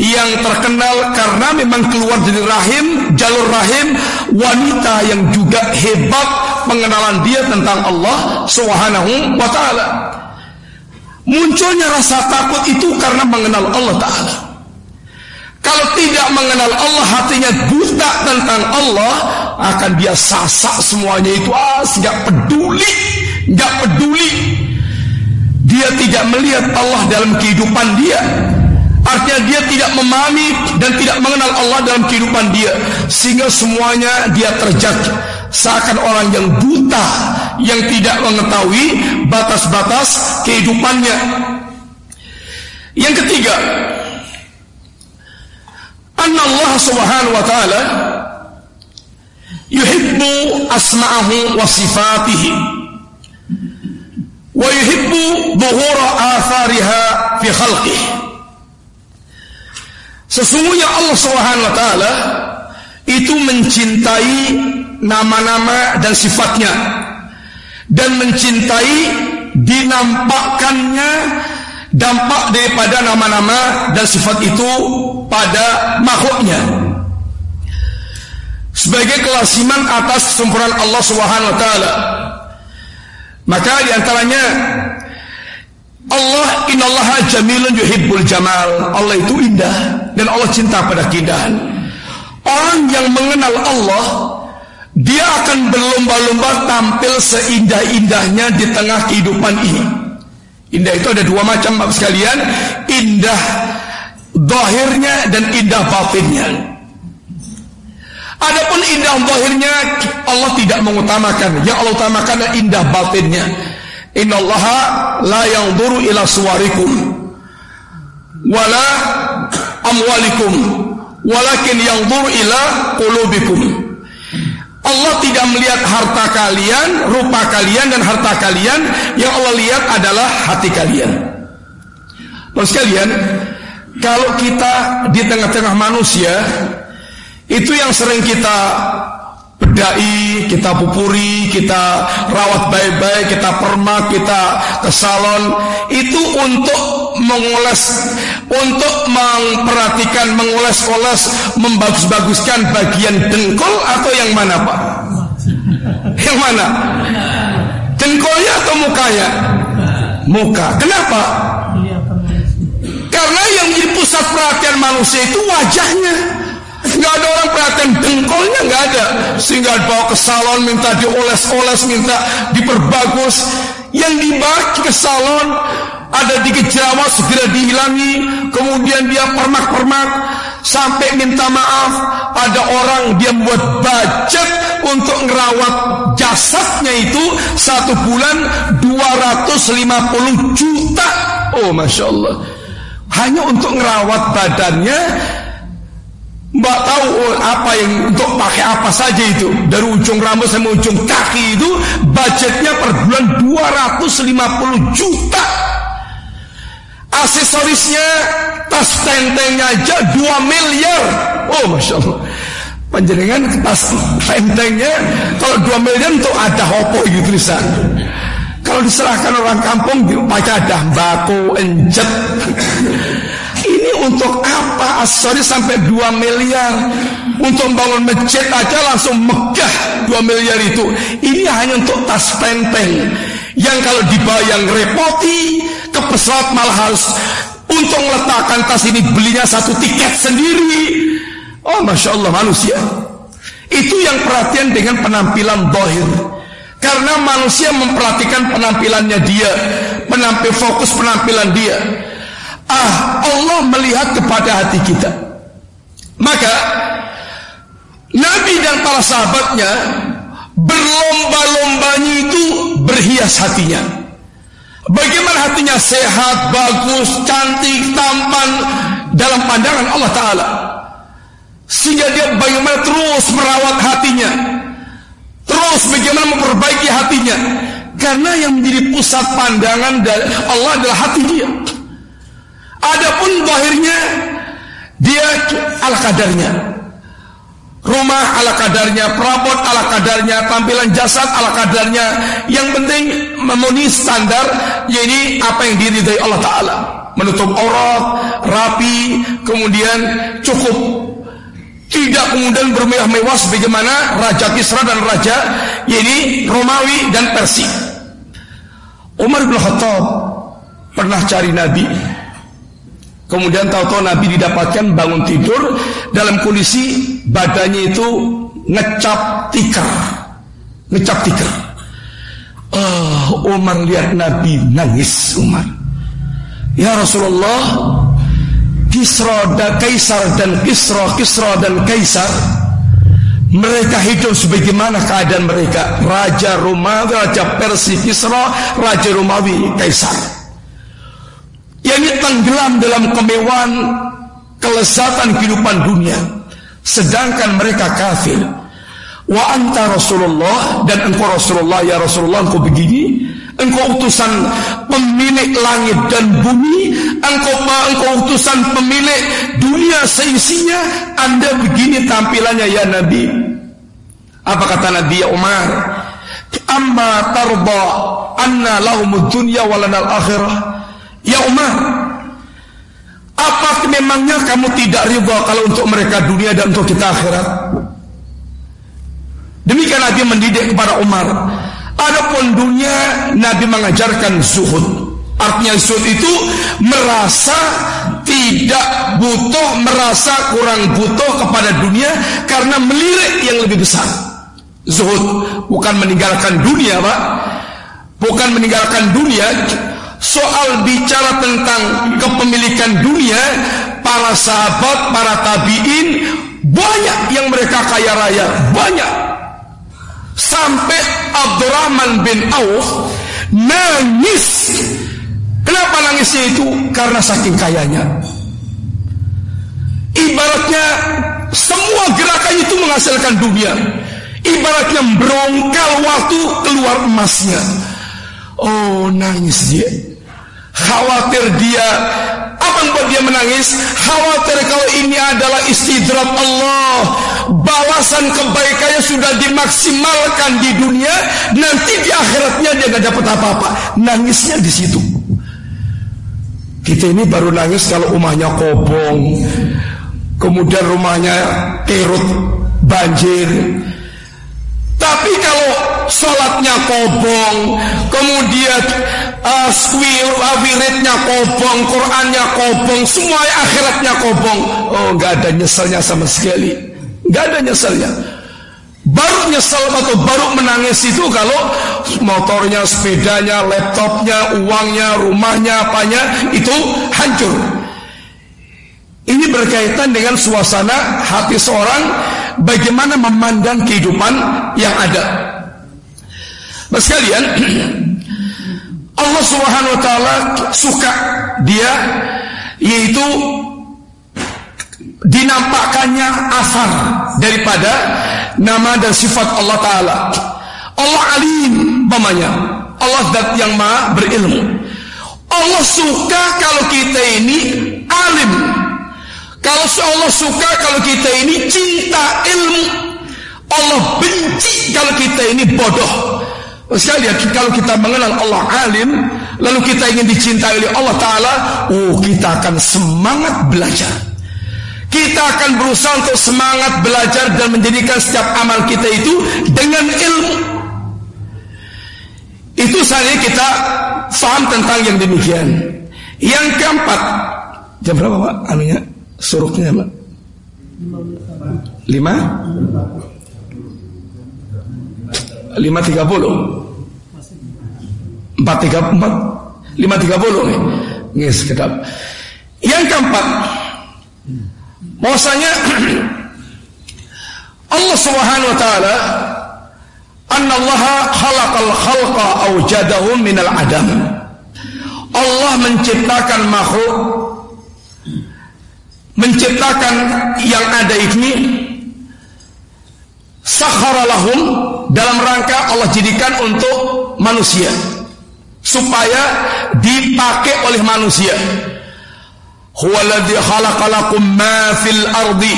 yang terkenal karena memang keluar dari rahim, jalur rahim, wanita yang juga hebat pengenalan dia tentang Allah Subhanahu wa taala. Munculnya rasa takut itu karena mengenal Allah taala. Kalau tidak mengenal Allah hatinya buta tentang Allah akan dia sasak semuanya itu ah nggak peduli, nggak peduli dia tidak melihat Allah dalam kehidupan dia. Artinya dia tidak memahami dan tidak mengenal Allah dalam kehidupan dia. Sehingga semuanya dia terjatuh. Seakan orang yang buta. Yang tidak mengetahui batas-batas kehidupannya. Yang ketiga. Anna Allah subhanahu wa ta'ala. Yuhibbu asma'ahu wa sifatihi wa yuhibbu dhuhura athariha fi khalqih Sesungguhnya Allah Subhanahu wa taala itu mencintai nama-nama dan sifatnya dan mencintai dinampakkannya dampak daripada nama-nama dan sifat itu pada makhluknya. Sebagai kelasiman atas kesempurnaan Allah Subhanahu wa taala. Maka di antaranya Allah innallaha jamilun yuhibbul jamal. Allah itu indah dan Allah cinta pada keindahan. Orang yang mengenal Allah dia akan berlomba-lomba tampil seindah-indahnya di tengah kehidupan ini. Indah itu ada dua macam Bapak sekalian, indah dohirnya dan indah batinnya. Adapun indah zahirnya Allah tidak mengutamakan. Yang Allah utamakan adalah indah batinnya. Innallaha la yanzuru ila suwarikum wala amwalikum walakin yanzuru ila qulubikum. Allah tidak melihat harta kalian, rupa kalian dan harta kalian. Yang Allah lihat adalah hati kalian. Terus sekalian, kalau kita di tengah-tengah manusia itu yang sering kita bedai, kita pupuri, kita rawat baik-baik, kita permak, kita ke salon. Itu untuk mengulas, untuk memperhatikan, mengulas-ulas, membagus-baguskan bagian dengkul atau yang mana Pak? Yang mana? Dengkulnya atau mukanya? Muka. Kenapa? Karena yang jadi pusat perhatian manusia itu wajahnya. Nggak ada orang perhatian dengkolnya nggak ada. Sehingga dibawa ke salon minta dioles-oles, minta diperbagus. Yang dibawa ke salon ada dikit jerawat segera dihilangi, kemudian dia permak-permak sampai minta maaf. Ada orang dia buat budget untuk ngerawat jasadnya itu satu bulan 250 juta. Oh masya Allah. Hanya untuk ngerawat badannya Mbak tahu oh, apa yang untuk pakai apa saja itu dari ujung rambut sampai ujung kaki itu budgetnya per bulan 250 juta aksesorisnya tas tentengnya aja 2 miliar. Oh masya Allah. Panjenengan tas tentengnya kalau 2 miliar untuk ada hopo gitu tulisan kalau diserahkan orang kampung pakai ada bako enjet. Ini untuk apa? Aksesoris sampai 2 miliar. Untuk bangun masjid aja langsung megah 2 miliar itu. Ini hanya untuk tas penteng Yang kalau dibayang repoti Pesawat malah harus Untuk meletakkan tas ini belinya satu tiket sendiri Oh Masya Allah manusia Itu yang perhatian dengan penampilan dohir Karena manusia memperhatikan penampilannya dia Penampil fokus penampilan dia Ah, Allah melihat kepada hati kita. Maka Nabi dan para sahabatnya berlomba-lombanya itu berhias hatinya. Bagaimana hatinya sehat, bagus, cantik, tampan dalam pandangan Allah Ta'ala. Sehingga dia bagaimana terus merawat hatinya. Terus bagaimana memperbaiki hatinya. Karena yang menjadi pusat pandangan Allah adalah hati dia. Adapun zahirnya dia ala kadarnya. Rumah ala kadarnya, perabot ala kadarnya, tampilan jasad ala kadarnya. Yang penting memenuhi standar yaitu apa yang diridai Allah Ta'ala. Menutup aurat, rapi, kemudian cukup tidak kemudian bermewah-mewah sebagaimana Raja Kisra dan Raja ini Romawi dan Persia. Umar bin Khattab pernah cari Nabi. Kemudian tahu-tahu Nabi didapatkan bangun tidur dalam kondisi badannya itu ngecap tikar. Ngecap tikar. Oh, Umar lihat Nabi nangis Umar. Ya Rasulullah, Kisra dan Kaisar dan Kisra, Kisra dan Kaisar mereka hidup sebagaimana keadaan mereka Raja Romawi, Raja Persia Kisra, Raja Romawi, Kaisar Yang ini tenggelam dalam kemewahan Kelezatan kehidupan dunia Sedangkan mereka kafir. Wa anta Rasulullah Dan engkau Rasulullah Ya Rasulullah engkau begini Engkau utusan pemilik langit dan bumi Engkau engkau utusan pemilik dunia seisinya Anda begini tampilannya ya Nabi. Apa kata Nabi ya Umar? Amma tarba anna lahumud dunya walanal akhirah. Ya Umar Apa memangnya kamu tidak riba kalau untuk mereka dunia dan untuk kita akhirat Demikian Nabi mendidik kepada Umar Adapun dunia Nabi mengajarkan zuhud. Artinya zuhud itu merasa tidak butuh, merasa kurang butuh kepada dunia karena melirik yang lebih besar. Zuhud bukan meninggalkan dunia, Pak. Bukan meninggalkan dunia. Soal bicara tentang kepemilikan dunia, para sahabat, para tabiin banyak yang mereka kaya raya, banyak sampai Abdurrahman bin Auf nangis. Kenapa nangisnya itu? Karena saking kayanya. Ibaratnya semua gerakan itu menghasilkan dunia. Ibaratnya berongkal waktu keluar emasnya. Oh nangis dia. Khawatir dia. Apa yang buat dia menangis? Khawatir kalau ini adalah istidrat Allah. Balasan kebaikannya sudah dimaksimalkan di dunia. Nanti di akhiratnya dia gak dapat apa-apa. Nangisnya di situ. Kita ini baru nangis kalau rumahnya kobong. Kemudian rumahnya kerut banjir tapi kalau sholatnya kobong, kemudian uh, wiridnya kobong, Qurannya kobong, semua akhiratnya kobong, oh nggak ada nyeselnya sama sekali, nggak ada nyeselnya. Baru nyesel atau baru menangis itu kalau motornya, sepedanya, laptopnya, uangnya, rumahnya, apanya itu hancur. Ini berkaitan dengan suasana hati seorang bagaimana memandang kehidupan yang ada. Mas kalian, Allah Subhanahu wa taala suka dia yaitu dinampakkannya asar daripada nama dan sifat Allah taala. Allah alim namanya. Allah zat yang maha berilmu. Allah suka kalau kita ini alim kalau Allah suka kalau kita ini cinta ilmu. Allah benci kalau kita ini bodoh. Sekalian kalau kita mengenal Allah alim, lalu kita ingin dicintai oleh Allah Ta'ala, oh kita akan semangat belajar. Kita akan berusaha untuk semangat belajar dan menjadikan setiap amal kita itu dengan ilmu. Itu saja kita faham tentang yang demikian. Yang keempat, jam berapa Pak? Anunya? Suruknya Pak? Lima? Lima tiga puluh. Empat tiga empat. Lima tiga puluh nih. Nih sekedap. Yang keempat Bahwasanya Allah subhanahu wa ta'ala Anna Allah khalaqal khalqa awjadahum minal adam. Allah menciptakan makhluk menciptakan yang ada ini sakhara lahum dalam rangka Allah jadikan untuk manusia supaya dipakai oleh manusia. Huwaladzi khalaqalakum ma fil ardi.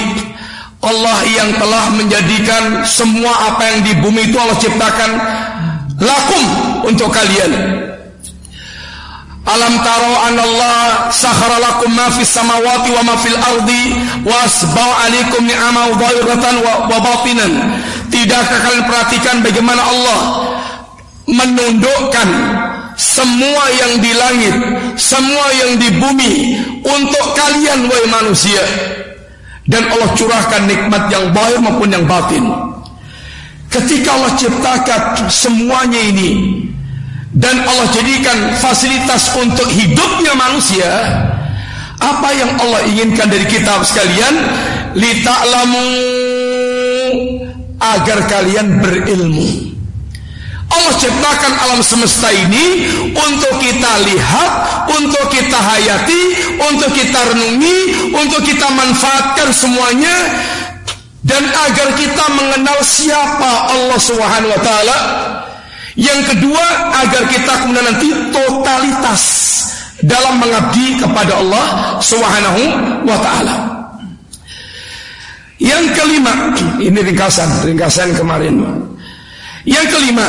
Allah yang telah menjadikan semua apa yang di bumi itu Allah ciptakan lakum untuk kalian. Alam taro Allah sakhara lakum ma fis samawati wa ma fil ardi wa asbau alaikum ni'amahu dhahiratan wa, batinan. Tidakkah kalian perhatikan bagaimana Allah menundukkan semua yang di langit, semua yang di bumi untuk kalian wahai manusia. Dan Allah curahkan nikmat yang baik maupun yang batin. Ketika Allah ciptakan semuanya ini dan Allah jadikan fasilitas untuk hidupnya manusia. Apa yang Allah inginkan dari kita sekalian? Lita'lamu agar kalian berilmu. Allah ciptakan alam semesta ini untuk kita lihat, untuk kita hayati, untuk kita renungi, untuk kita manfaatkan semuanya dan agar kita mengenal siapa Allah Subhanahu wa taala yang kedua, agar kita kemudian nanti totalitas dalam mengabdi kepada Allah Subhanahu wa taala. Yang kelima, ini ringkasan, ringkasan kemarin. Yang kelima,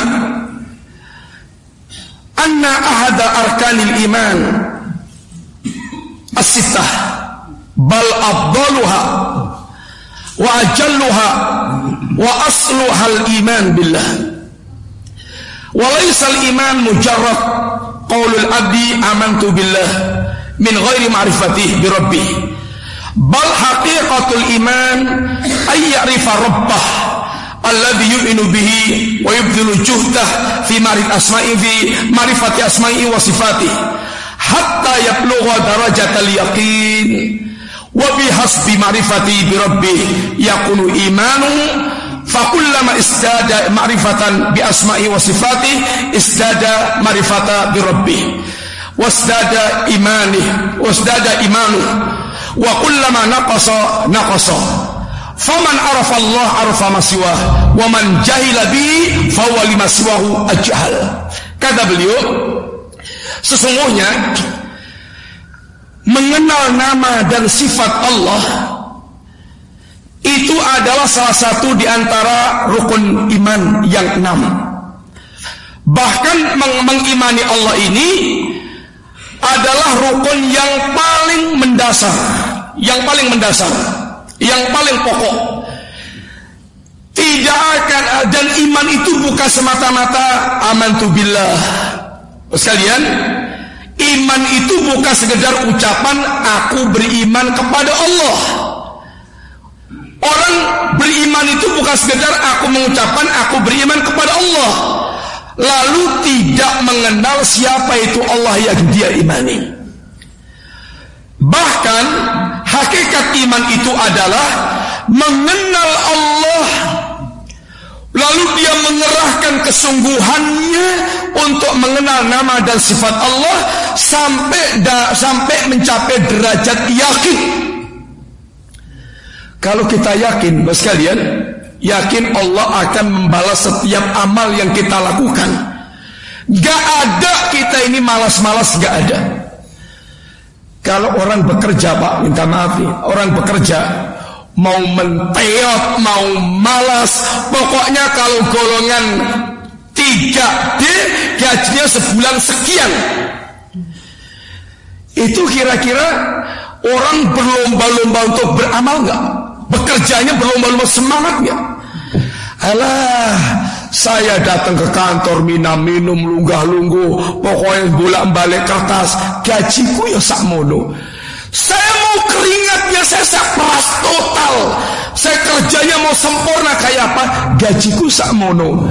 anna ahada arkanil iman as-sittah bal afdaluha wa ajalluha wa asluha al-iman billah Walaisal iman mujarrad qaulul abdi amantu billah min ghairi ma'rifatih bi rabbih. Bal haqiqatul iman ay ya'rifa rabbah alladhi yu'minu bihi wa yubdhilu juhdah fi ma'rif asma'i fi ma'rifati asma'i wa sifatihi hatta yablugha darajatal yaqin wa bihasbi ma'rifati bi rabbih yakunu imanu Fakullama istada ma'rifatan bi asma'i wa sifati istada ma'rifata bi rabbih wasdada imani wasdada imanu. Wa kullama naqasa naqasa. Faman arafa Allah arafa masiwah wa man jahila bi fahuwa lima siwahu ajhal. Kata beliau sesungguhnya mengenal nama dan sifat Allah itu adalah salah satu di antara rukun iman yang enam. Bahkan meng mengimani Allah ini adalah rukun yang paling mendasar, yang paling mendasar, yang paling pokok. Tidak akan dan iman itu bukan semata-mata aman billah. Sekalian, iman itu bukan sekedar ucapan aku beriman kepada Allah. Orang beriman itu bukan sekedar aku mengucapkan aku beriman kepada Allah. Lalu tidak mengenal siapa itu Allah yang dia imani. Bahkan hakikat iman itu adalah mengenal Allah. Lalu dia mengerahkan kesungguhannya untuk mengenal nama dan sifat Allah sampai da, sampai mencapai derajat yakin kalau kita yakin, bos kalian, yakin Allah akan membalas setiap amal yang kita lakukan. Gak ada kita ini malas-malas, gak ada. Kalau orang bekerja pak, minta maaf nih, orang bekerja mau menteot, mau malas, pokoknya kalau golongan 3D gajinya sebulan sekian. Itu kira-kira orang berlomba-lomba untuk beramal nggak? Bekerjanya berlomba-lomba semangat ya. Alah, saya datang ke kantor minum minum lunggah lunggu, pokoknya bolak balik kertas, gajiku ya sakmono. Saya mau keringatnya saya sakperas total. Saya kerjanya mau sempurna kayak apa? Gajiku sakmono.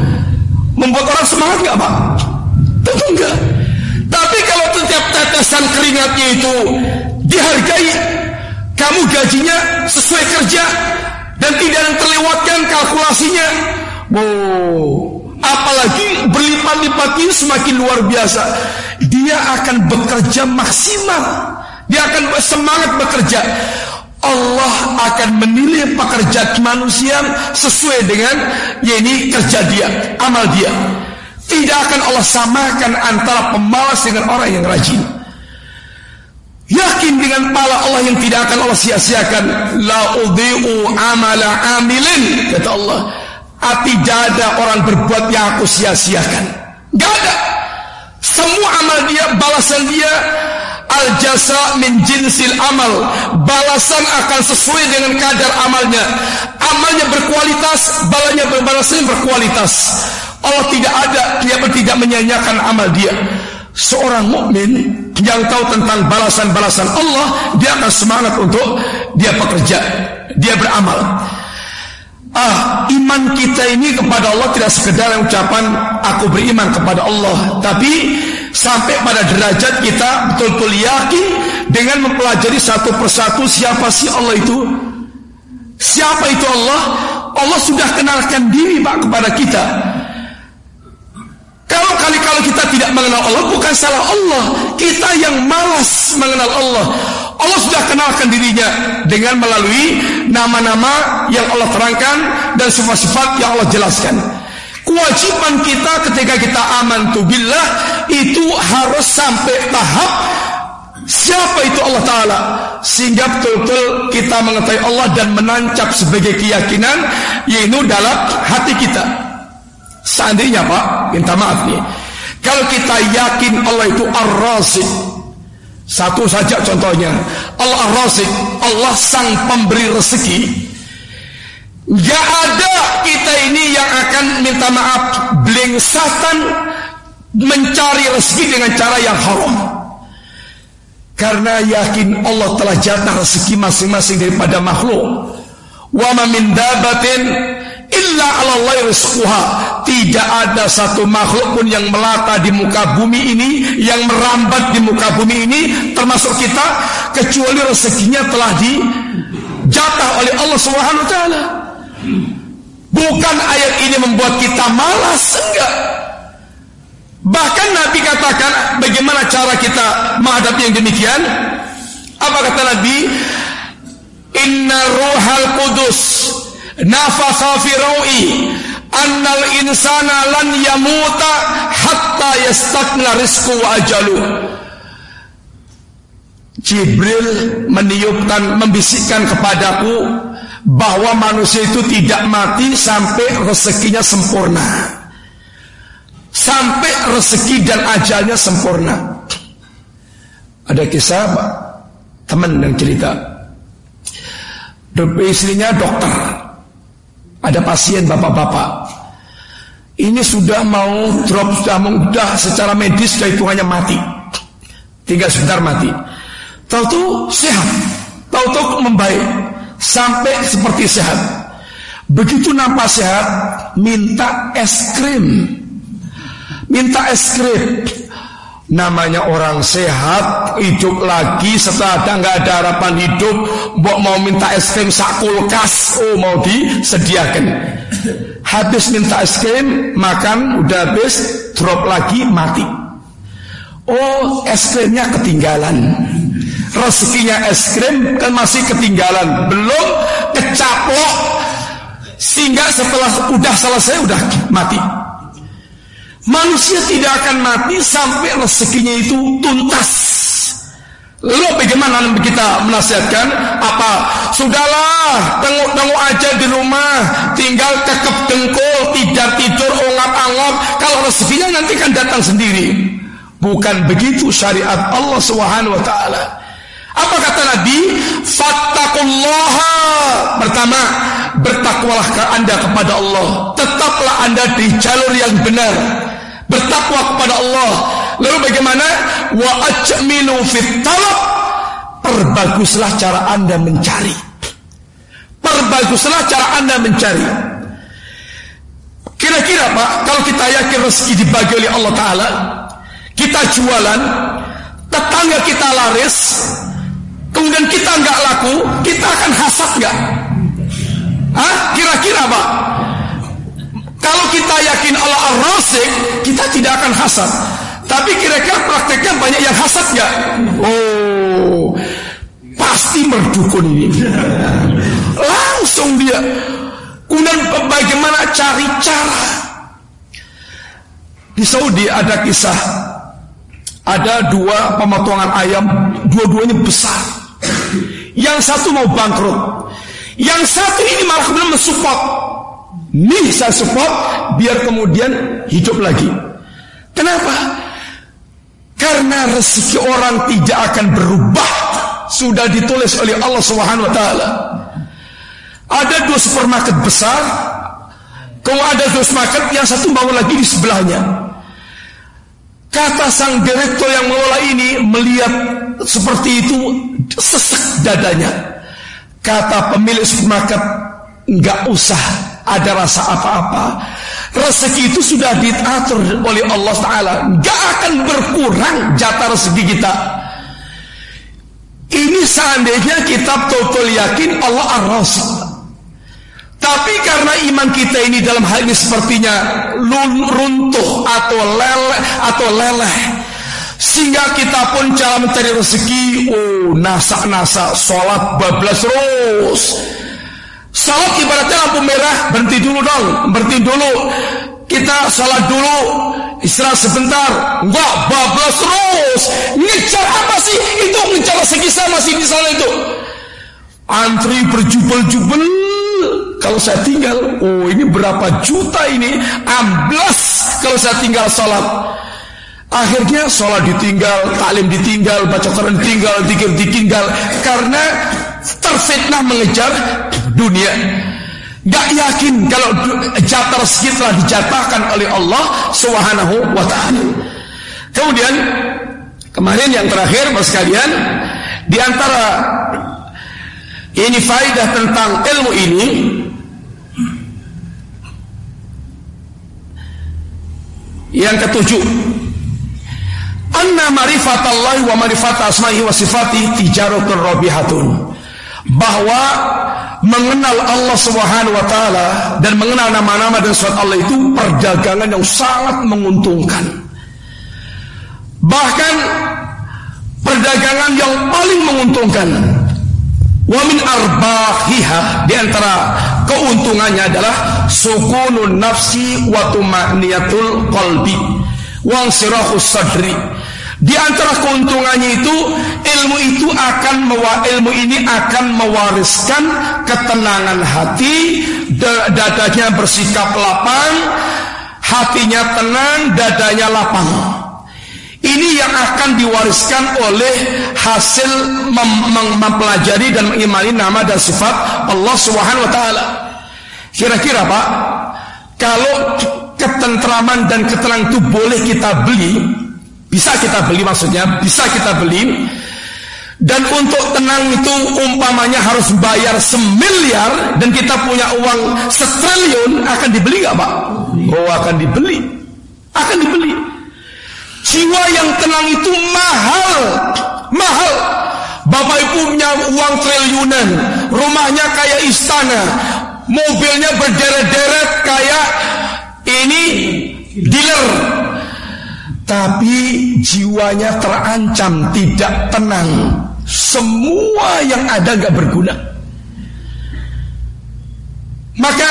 Membuat orang semangat nggak pak? Tentu enggak. Tapi kalau setiap tetesan keringatnya itu dihargai, kamu gajinya sesuai kerja dan tidak terlewatkan kalkulasinya. Wow, apalagi berlipat-lipat ini semakin luar biasa. Dia akan bekerja maksimal. Dia akan semangat bekerja. Allah akan menilai pekerjaan manusia sesuai dengan ya ini kerja dia, amal dia. Tidak akan Allah samakan antara pemalas dengan orang yang rajin. Yakin dengan pala Allah yang tidak akan Allah sia-siakan. La udhi'u amala amilin. Kata Allah. Ah, tidak ada orang berbuat yang aku sia-siakan. Gak ada. Semua amal dia, balasan dia al jasa min jinsil amal balasan akan sesuai dengan kadar amalnya amalnya berkualitas balanya balasannya berkualitas Allah tidak ada dia tidak menyanyiakan amal dia seorang mukmin yang tahu tentang balasan-balasan Allah dia akan semangat untuk dia bekerja dia beramal Ah, iman kita ini kepada Allah tidak sekedar ucapan aku beriman kepada Allah, tapi sampai pada derajat kita betul-betul yakin dengan mempelajari satu persatu siapa sih Allah itu. Siapa itu Allah? Allah sudah kenalkan diri Pak kepada kita. Kalau kali-kali kita tidak mengenal Allah bukan salah Allah, kita yang malas mengenal Allah. Allah sudah kenalkan dirinya dengan melalui nama-nama yang Allah terangkan dan sifat-sifat yang Allah jelaskan. Kewajiban kita ketika kita aman tu billah itu harus sampai tahap siapa itu Allah Ta'ala sehingga betul-betul kita mengetahui Allah dan menancap sebagai keyakinan yaitu dalam hati kita seandainya Pak minta maaf nih. Kalau kita yakin Allah itu ar-rasid satu saja contohnya. Allah Ar-Razik Allah sang pemberi rezeki. Gak ada kita ini yang akan minta maaf Blengsatan Mencari rezeki dengan cara yang haram. Karena yakin Allah telah jatah rezeki masing-masing daripada makhluk. Wa ma min illa Allah rizquha. Tidak ada satu makhluk pun yang melata di muka bumi ini, yang merambat di muka bumi ini termasuk kita kecuali rezekinya telah dijatah oleh Allah Subhanahu wa taala. Bukan ayat ini membuat kita malas, enggak. Bahkan Nabi katakan bagaimana cara kita menghadapi yang demikian? Apa kata Nabi? Inna ruhal kudus nafakha fi rawi annal insana lan yamuta hatta yastakna rizqu wa ajalu Jibril meniupkan membisikkan kepadaku bahwa manusia itu tidak mati sampai rezekinya sempurna. Sampai rezeki dan ajalnya sempurna. Ada kisah teman yang cerita. Istrinya dokter ada pasien bapak-bapak. Ini sudah mau drop, sudah mudah secara medis sudah hitungannya mati. Tinggal sebentar mati. Tahu-tahu sehat. Tahu-tahu membaik. Sampai seperti sehat. Begitu nampak sehat, minta es krim. Minta es krim. Namanya orang sehat hidup lagi setelah ada nggak ada harapan hidup, mbok mau minta es krim sak kulkas, oh mau disediakan. Habis minta es krim, makan udah habis, drop lagi mati. Oh es krimnya ketinggalan. Rezekinya es krim kan masih ketinggalan, belum kecaplok sehingga setelah udah selesai udah mati. Manusia tidak akan mati sampai rezekinya itu tuntas. Lalu bagaimana kita menasihatkan? Apa? Sudahlah, tengok-tengok aja di rumah, tinggal kekep dengkul, tidak tidur, ongap-angop. Kalau rezekinya nanti kan datang sendiri. Bukan begitu syariat Allah Subhanahu wa taala. Apa kata Nabi? Fattakullaha. Pertama, bertakwalah Anda kepada Allah. Tetaplah Anda di jalur yang benar bertakwa kepada Allah. Lalu bagaimana? Wa ajmilu fit talab. Perbaguslah cara Anda mencari. Perbaguslah cara Anda mencari. Kira-kira Pak, kalau kita yakin rezeki dibagi oleh Allah Ta'ala, kita jualan, tetangga kita laris, kemudian kita nggak laku, kita akan hasad nggak? Hah? Kira-kira Pak? Kalau kita yakin Allah ar-Razik, kita tidak akan hasad. Tapi kira-kira prakteknya banyak yang hasad ya? Oh, pasti merdukul dukun ini. Langsung dia. Kemudian bagaimana cari cara. Di Saudi ada kisah. Ada dua pemotongan ayam. Dua-duanya besar. Yang satu mau bangkrut. Yang satu ini malah kemudian mensupport. Nih saya support biar kemudian hidup lagi. Kenapa? Karena rezeki orang tidak akan berubah. Sudah ditulis oleh Allah Subhanahu wa taala. Ada dua supermarket besar, kalau ada dua supermarket yang satu bangun lagi di sebelahnya. Kata sang direktur yang mengelola ini melihat seperti itu sesek dadanya. Kata pemilik supermarket, nggak usah ada rasa apa-apa. Rezeki itu sudah diatur oleh Allah Taala, nggak akan berkurang jatah rezeki kita. Ini seandainya kita total yakin Allah ar-Rasul. Tapi karena iman kita ini dalam hal ini sepertinya runtuh atau leleh atau leleh sehingga kita pun cara mencari rezeki oh nasa-nasa sholat bablas terus Salat ibaratnya lampu merah, berhenti dulu dong, berhenti dulu. Kita salat dulu, istirahat sebentar. Enggak, bablas terus. Ngejar apa sih? Itu ngejar sekisah masih di sana itu. Antri berjubel-jubel. Kalau saya tinggal, oh ini berapa juta ini? Amblas kalau saya tinggal salat. Akhirnya sholat ditinggal, taklim ditinggal, baca Quran ditinggal, dikir ditinggal. Karena terfitnah mengejar dunia. Gak yakin kalau jatah rezeki telah dijatahkan oleh Allah Subhanahu wa taala. Kemudian kemarin yang terakhir Mas sekalian di antara ini faidah tentang ilmu ini yang ketujuh anna marifatallahi wa marifat asma'i wa sifati tijaratun rabihatun bahwa mengenal Allah Subhanahu wa taala dan mengenal nama-nama dan sifat Allah itu perdagangan yang sangat menguntungkan. Bahkan perdagangan yang paling menguntungkan. Wa min arbahiha di antara keuntungannya adalah sukunun nafsi wa tuma'niyatul qalbi wa sadri di antara keuntungannya itu ilmu itu akan mewa, ilmu ini akan mewariskan ketenangan hati, dadanya bersikap lapang, hatinya tenang, dadanya lapang. Ini yang akan diwariskan oleh hasil mem mem mempelajari dan mengimani nama dan sifat Allah Subhanahu wa taala. Kira-kira Pak, kalau ketentraman dan ketenangan itu boleh kita beli, bisa kita beli maksudnya, bisa kita beli. Dan untuk tenang itu umpamanya harus bayar semiliar dan kita punya uang setriliun akan dibeli gak pak? Oh akan dibeli, akan dibeli. Jiwa yang tenang itu mahal, mahal. Bapak ibu punya uang triliunan, rumahnya kayak istana, mobilnya berderet-deret kayak ini dealer tapi jiwanya terancam, tidak tenang. Semua yang ada gak berguna. Maka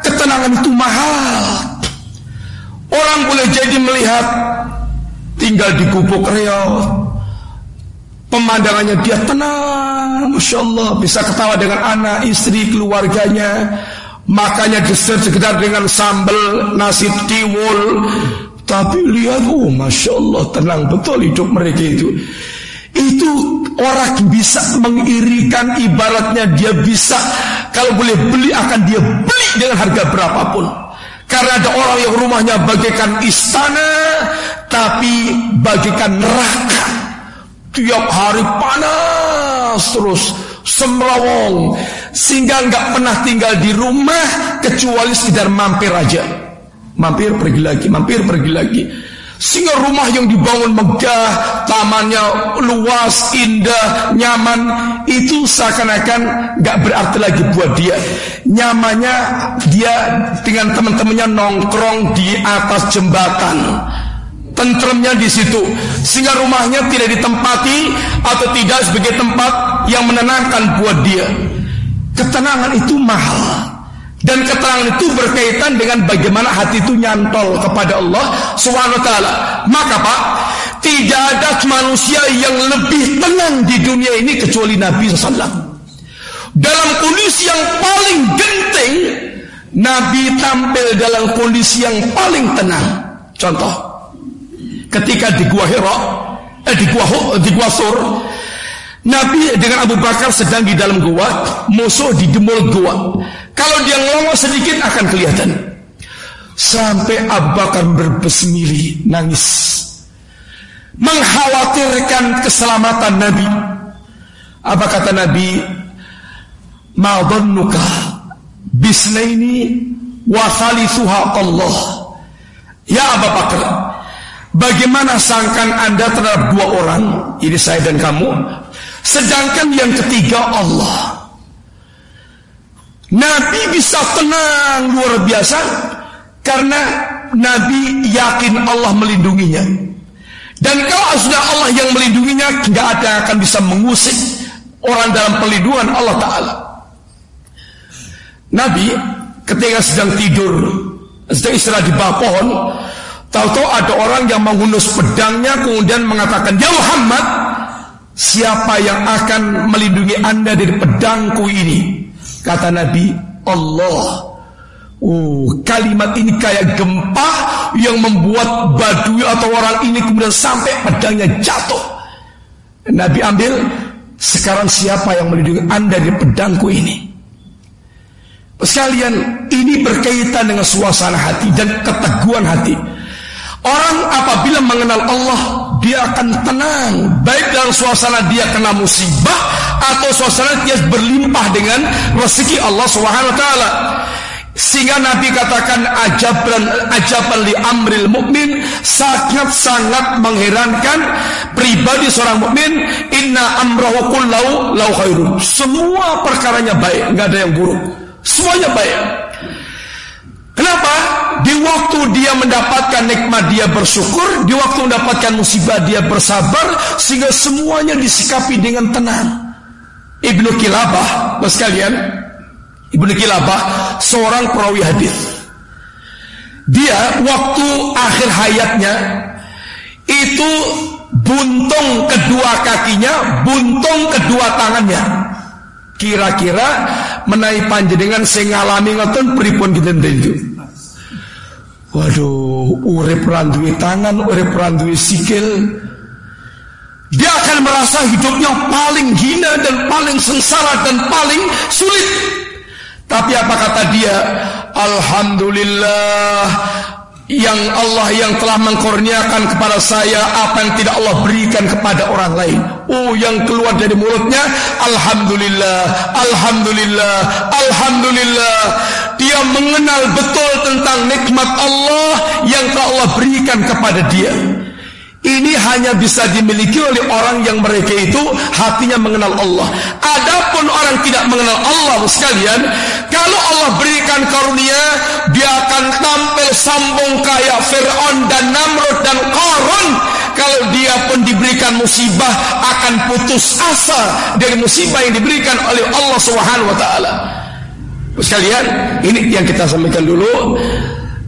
ketenangan itu mahal. Orang boleh jadi melihat tinggal di gubuk reot. Pemandangannya dia tenang, Masya Allah Bisa ketawa dengan anak, istri, keluarganya Makanya dessert sekedar dengan sambal, nasi tiwul tapi lihat, oh Masya Allah tenang betul hidup mereka itu. Itu orang bisa mengirikan ibaratnya dia bisa kalau boleh beli akan dia beli dengan harga berapapun. Karena ada orang yang rumahnya bagaikan istana tapi bagaikan neraka. Tiap hari panas terus semrawong sehingga nggak pernah tinggal di rumah kecuali sekedar mampir aja mampir pergi lagi, mampir pergi lagi. Sehingga rumah yang dibangun megah, tamannya luas, indah, nyaman, itu seakan-akan gak berarti lagi buat dia. Nyamannya dia dengan teman-temannya nongkrong di atas jembatan. Tentremnya di situ, sehingga rumahnya tidak ditempati atau tidak sebagai tempat yang menenangkan buat dia. Ketenangan itu mahal. Dan keterangan itu berkaitan dengan bagaimana hati itu nyantol kepada Allah Subhanahu taala. Maka Pak, tidak ada manusia yang lebih tenang di dunia ini kecuali Nabi SAW. Dalam kondisi yang paling genting, Nabi tampil dalam kondisi yang paling tenang. Contoh, ketika di Gua Hira, eh di Gua di Gua Sur, Nabi dengan Abu Bakar sedang di dalam gua, musuh di demul gua. Kalau dia ngelongok sedikit akan kelihatan. Sampai Abu Bakar berbesmili, nangis. Mengkhawatirkan keselamatan Nabi. Apa kata Nabi? Ma'adhannuka bisnaini wa thalithuha Allah. Ya Abu Bakar, bagaimana sangkan Anda terhadap dua orang, ini saya dan kamu, sedangkan yang ketiga Allah. Nabi bisa tenang luar biasa karena Nabi yakin Allah melindunginya. Dan kalau sudah Allah yang melindunginya, tidak ada yang akan bisa mengusik orang dalam pelindungan Allah Taala. Nabi ketika sedang tidur, sedang istirahat di bawah pohon, tahu-tahu ada orang yang menghunus pedangnya kemudian mengatakan, "Ya Muhammad, siapa yang akan melindungi Anda dari pedangku ini?" Kata Nabi, Allah. Oh, kalimat ini kayak gempa yang membuat badui atau orang ini kemudian sampai pedangnya jatuh. Nabi ambil, sekarang siapa yang melindungi anda di pedangku ini? Sekalian, ini berkaitan dengan suasana hati dan keteguhan hati. Orang apabila mengenal Allah, dia akan tenang. Baik dalam suasana dia kena musibah atau suasana dia berlimpah dengan rezeki Allah Subhanahu wa taala. Sehingga Nabi katakan ajaban ajaban li amril mukmin sangat sangat mengherankan pribadi seorang mukmin inna amrahu kullau lau khairun. Semua perkaranya baik, nggak ada yang buruk. Semuanya baik. Kenapa? Di waktu dia mendapatkan nikmat dia bersyukur, di waktu mendapatkan musibah dia bersabar, sehingga semuanya disikapi dengan tenang. Ibnu Kilabah, mas kalian, Ibnu Kilabah seorang perawi hadis. Dia waktu akhir hayatnya itu buntung kedua kakinya, buntung kedua tangannya. Kira-kira menaik panjenengan sing ngalami ngoten pripun kinten. Waduh, urip randuwe tangan, urip randuwe sikil. Dia akan merasa hidupnya paling hina dan paling sengsara dan paling sulit. Tapi apa kata dia? Alhamdulillah yang Allah yang telah mengkurniakan kepada saya apa yang tidak Allah berikan kepada orang lain. Oh, yang keluar dari mulutnya alhamdulillah, alhamdulillah, alhamdulillah. Dia mengenal betul tentang nikmat Allah yang telah Allah berikan kepada dia. Ini hanya bisa dimiliki oleh orang yang mereka itu hatinya mengenal Allah. Adapun orang tidak mengenal Allah sekalian, kalau Allah berikan karunia, dia akan tampil sambung kayak Fir'aun dan Namrud dan Qarun. Kalau dia pun diberikan musibah akan putus asa dari musibah yang diberikan oleh Allah Subhanahu wa taala. Sekalian, ini yang kita sampaikan dulu.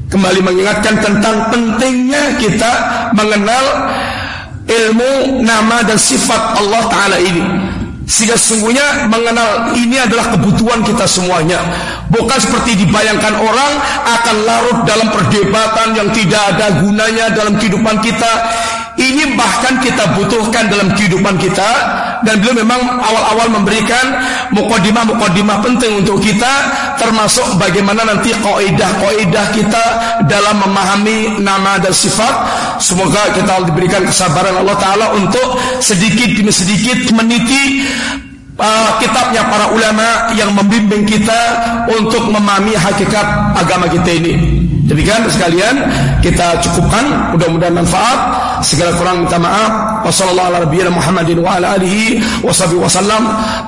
Kembali mengingatkan tentang pentingnya kita mengenal ilmu nama dan sifat Allah Ta'ala ini. Sehingga sesungguhnya mengenal ini adalah kebutuhan kita semuanya. Bukan seperti dibayangkan orang akan larut dalam perdebatan yang tidak ada gunanya dalam kehidupan kita. Ini bahkan kita butuhkan dalam kehidupan kita dan beliau memang awal-awal memberikan mukodimah-mukodimah penting untuk kita termasuk bagaimana nanti kaidah-kaidah kita dalam memahami nama dan sifat. Semoga kita diberikan kesabaran Allah Ta'ala untuk sedikit demi sedikit meniti uh, kitabnya para ulama yang membimbing kita untuk memahami hakikat agama kita ini. Demikian sekalian kita cukupkan mudah-mudahan manfaat. Segala kurang minta maaf.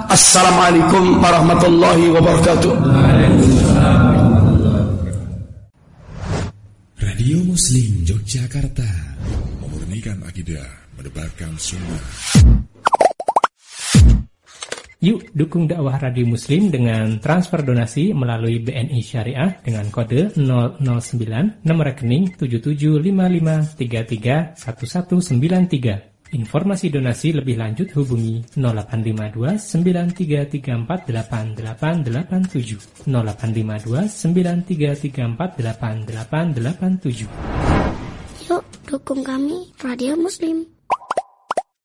Wassalamualaikum warahmatullahi wabarakatuh. Radio Muslim Yogyakarta. Memurnikan akidah Mendebarkan sunnah Yuk dukung dakwah Radio Muslim dengan transfer donasi melalui BNI Syariah dengan kode 009 nomor rekening 7755331193. Informasi donasi lebih lanjut hubungi 0852 93348887 0852 93348887 Yuk dukung kami Radio Muslim.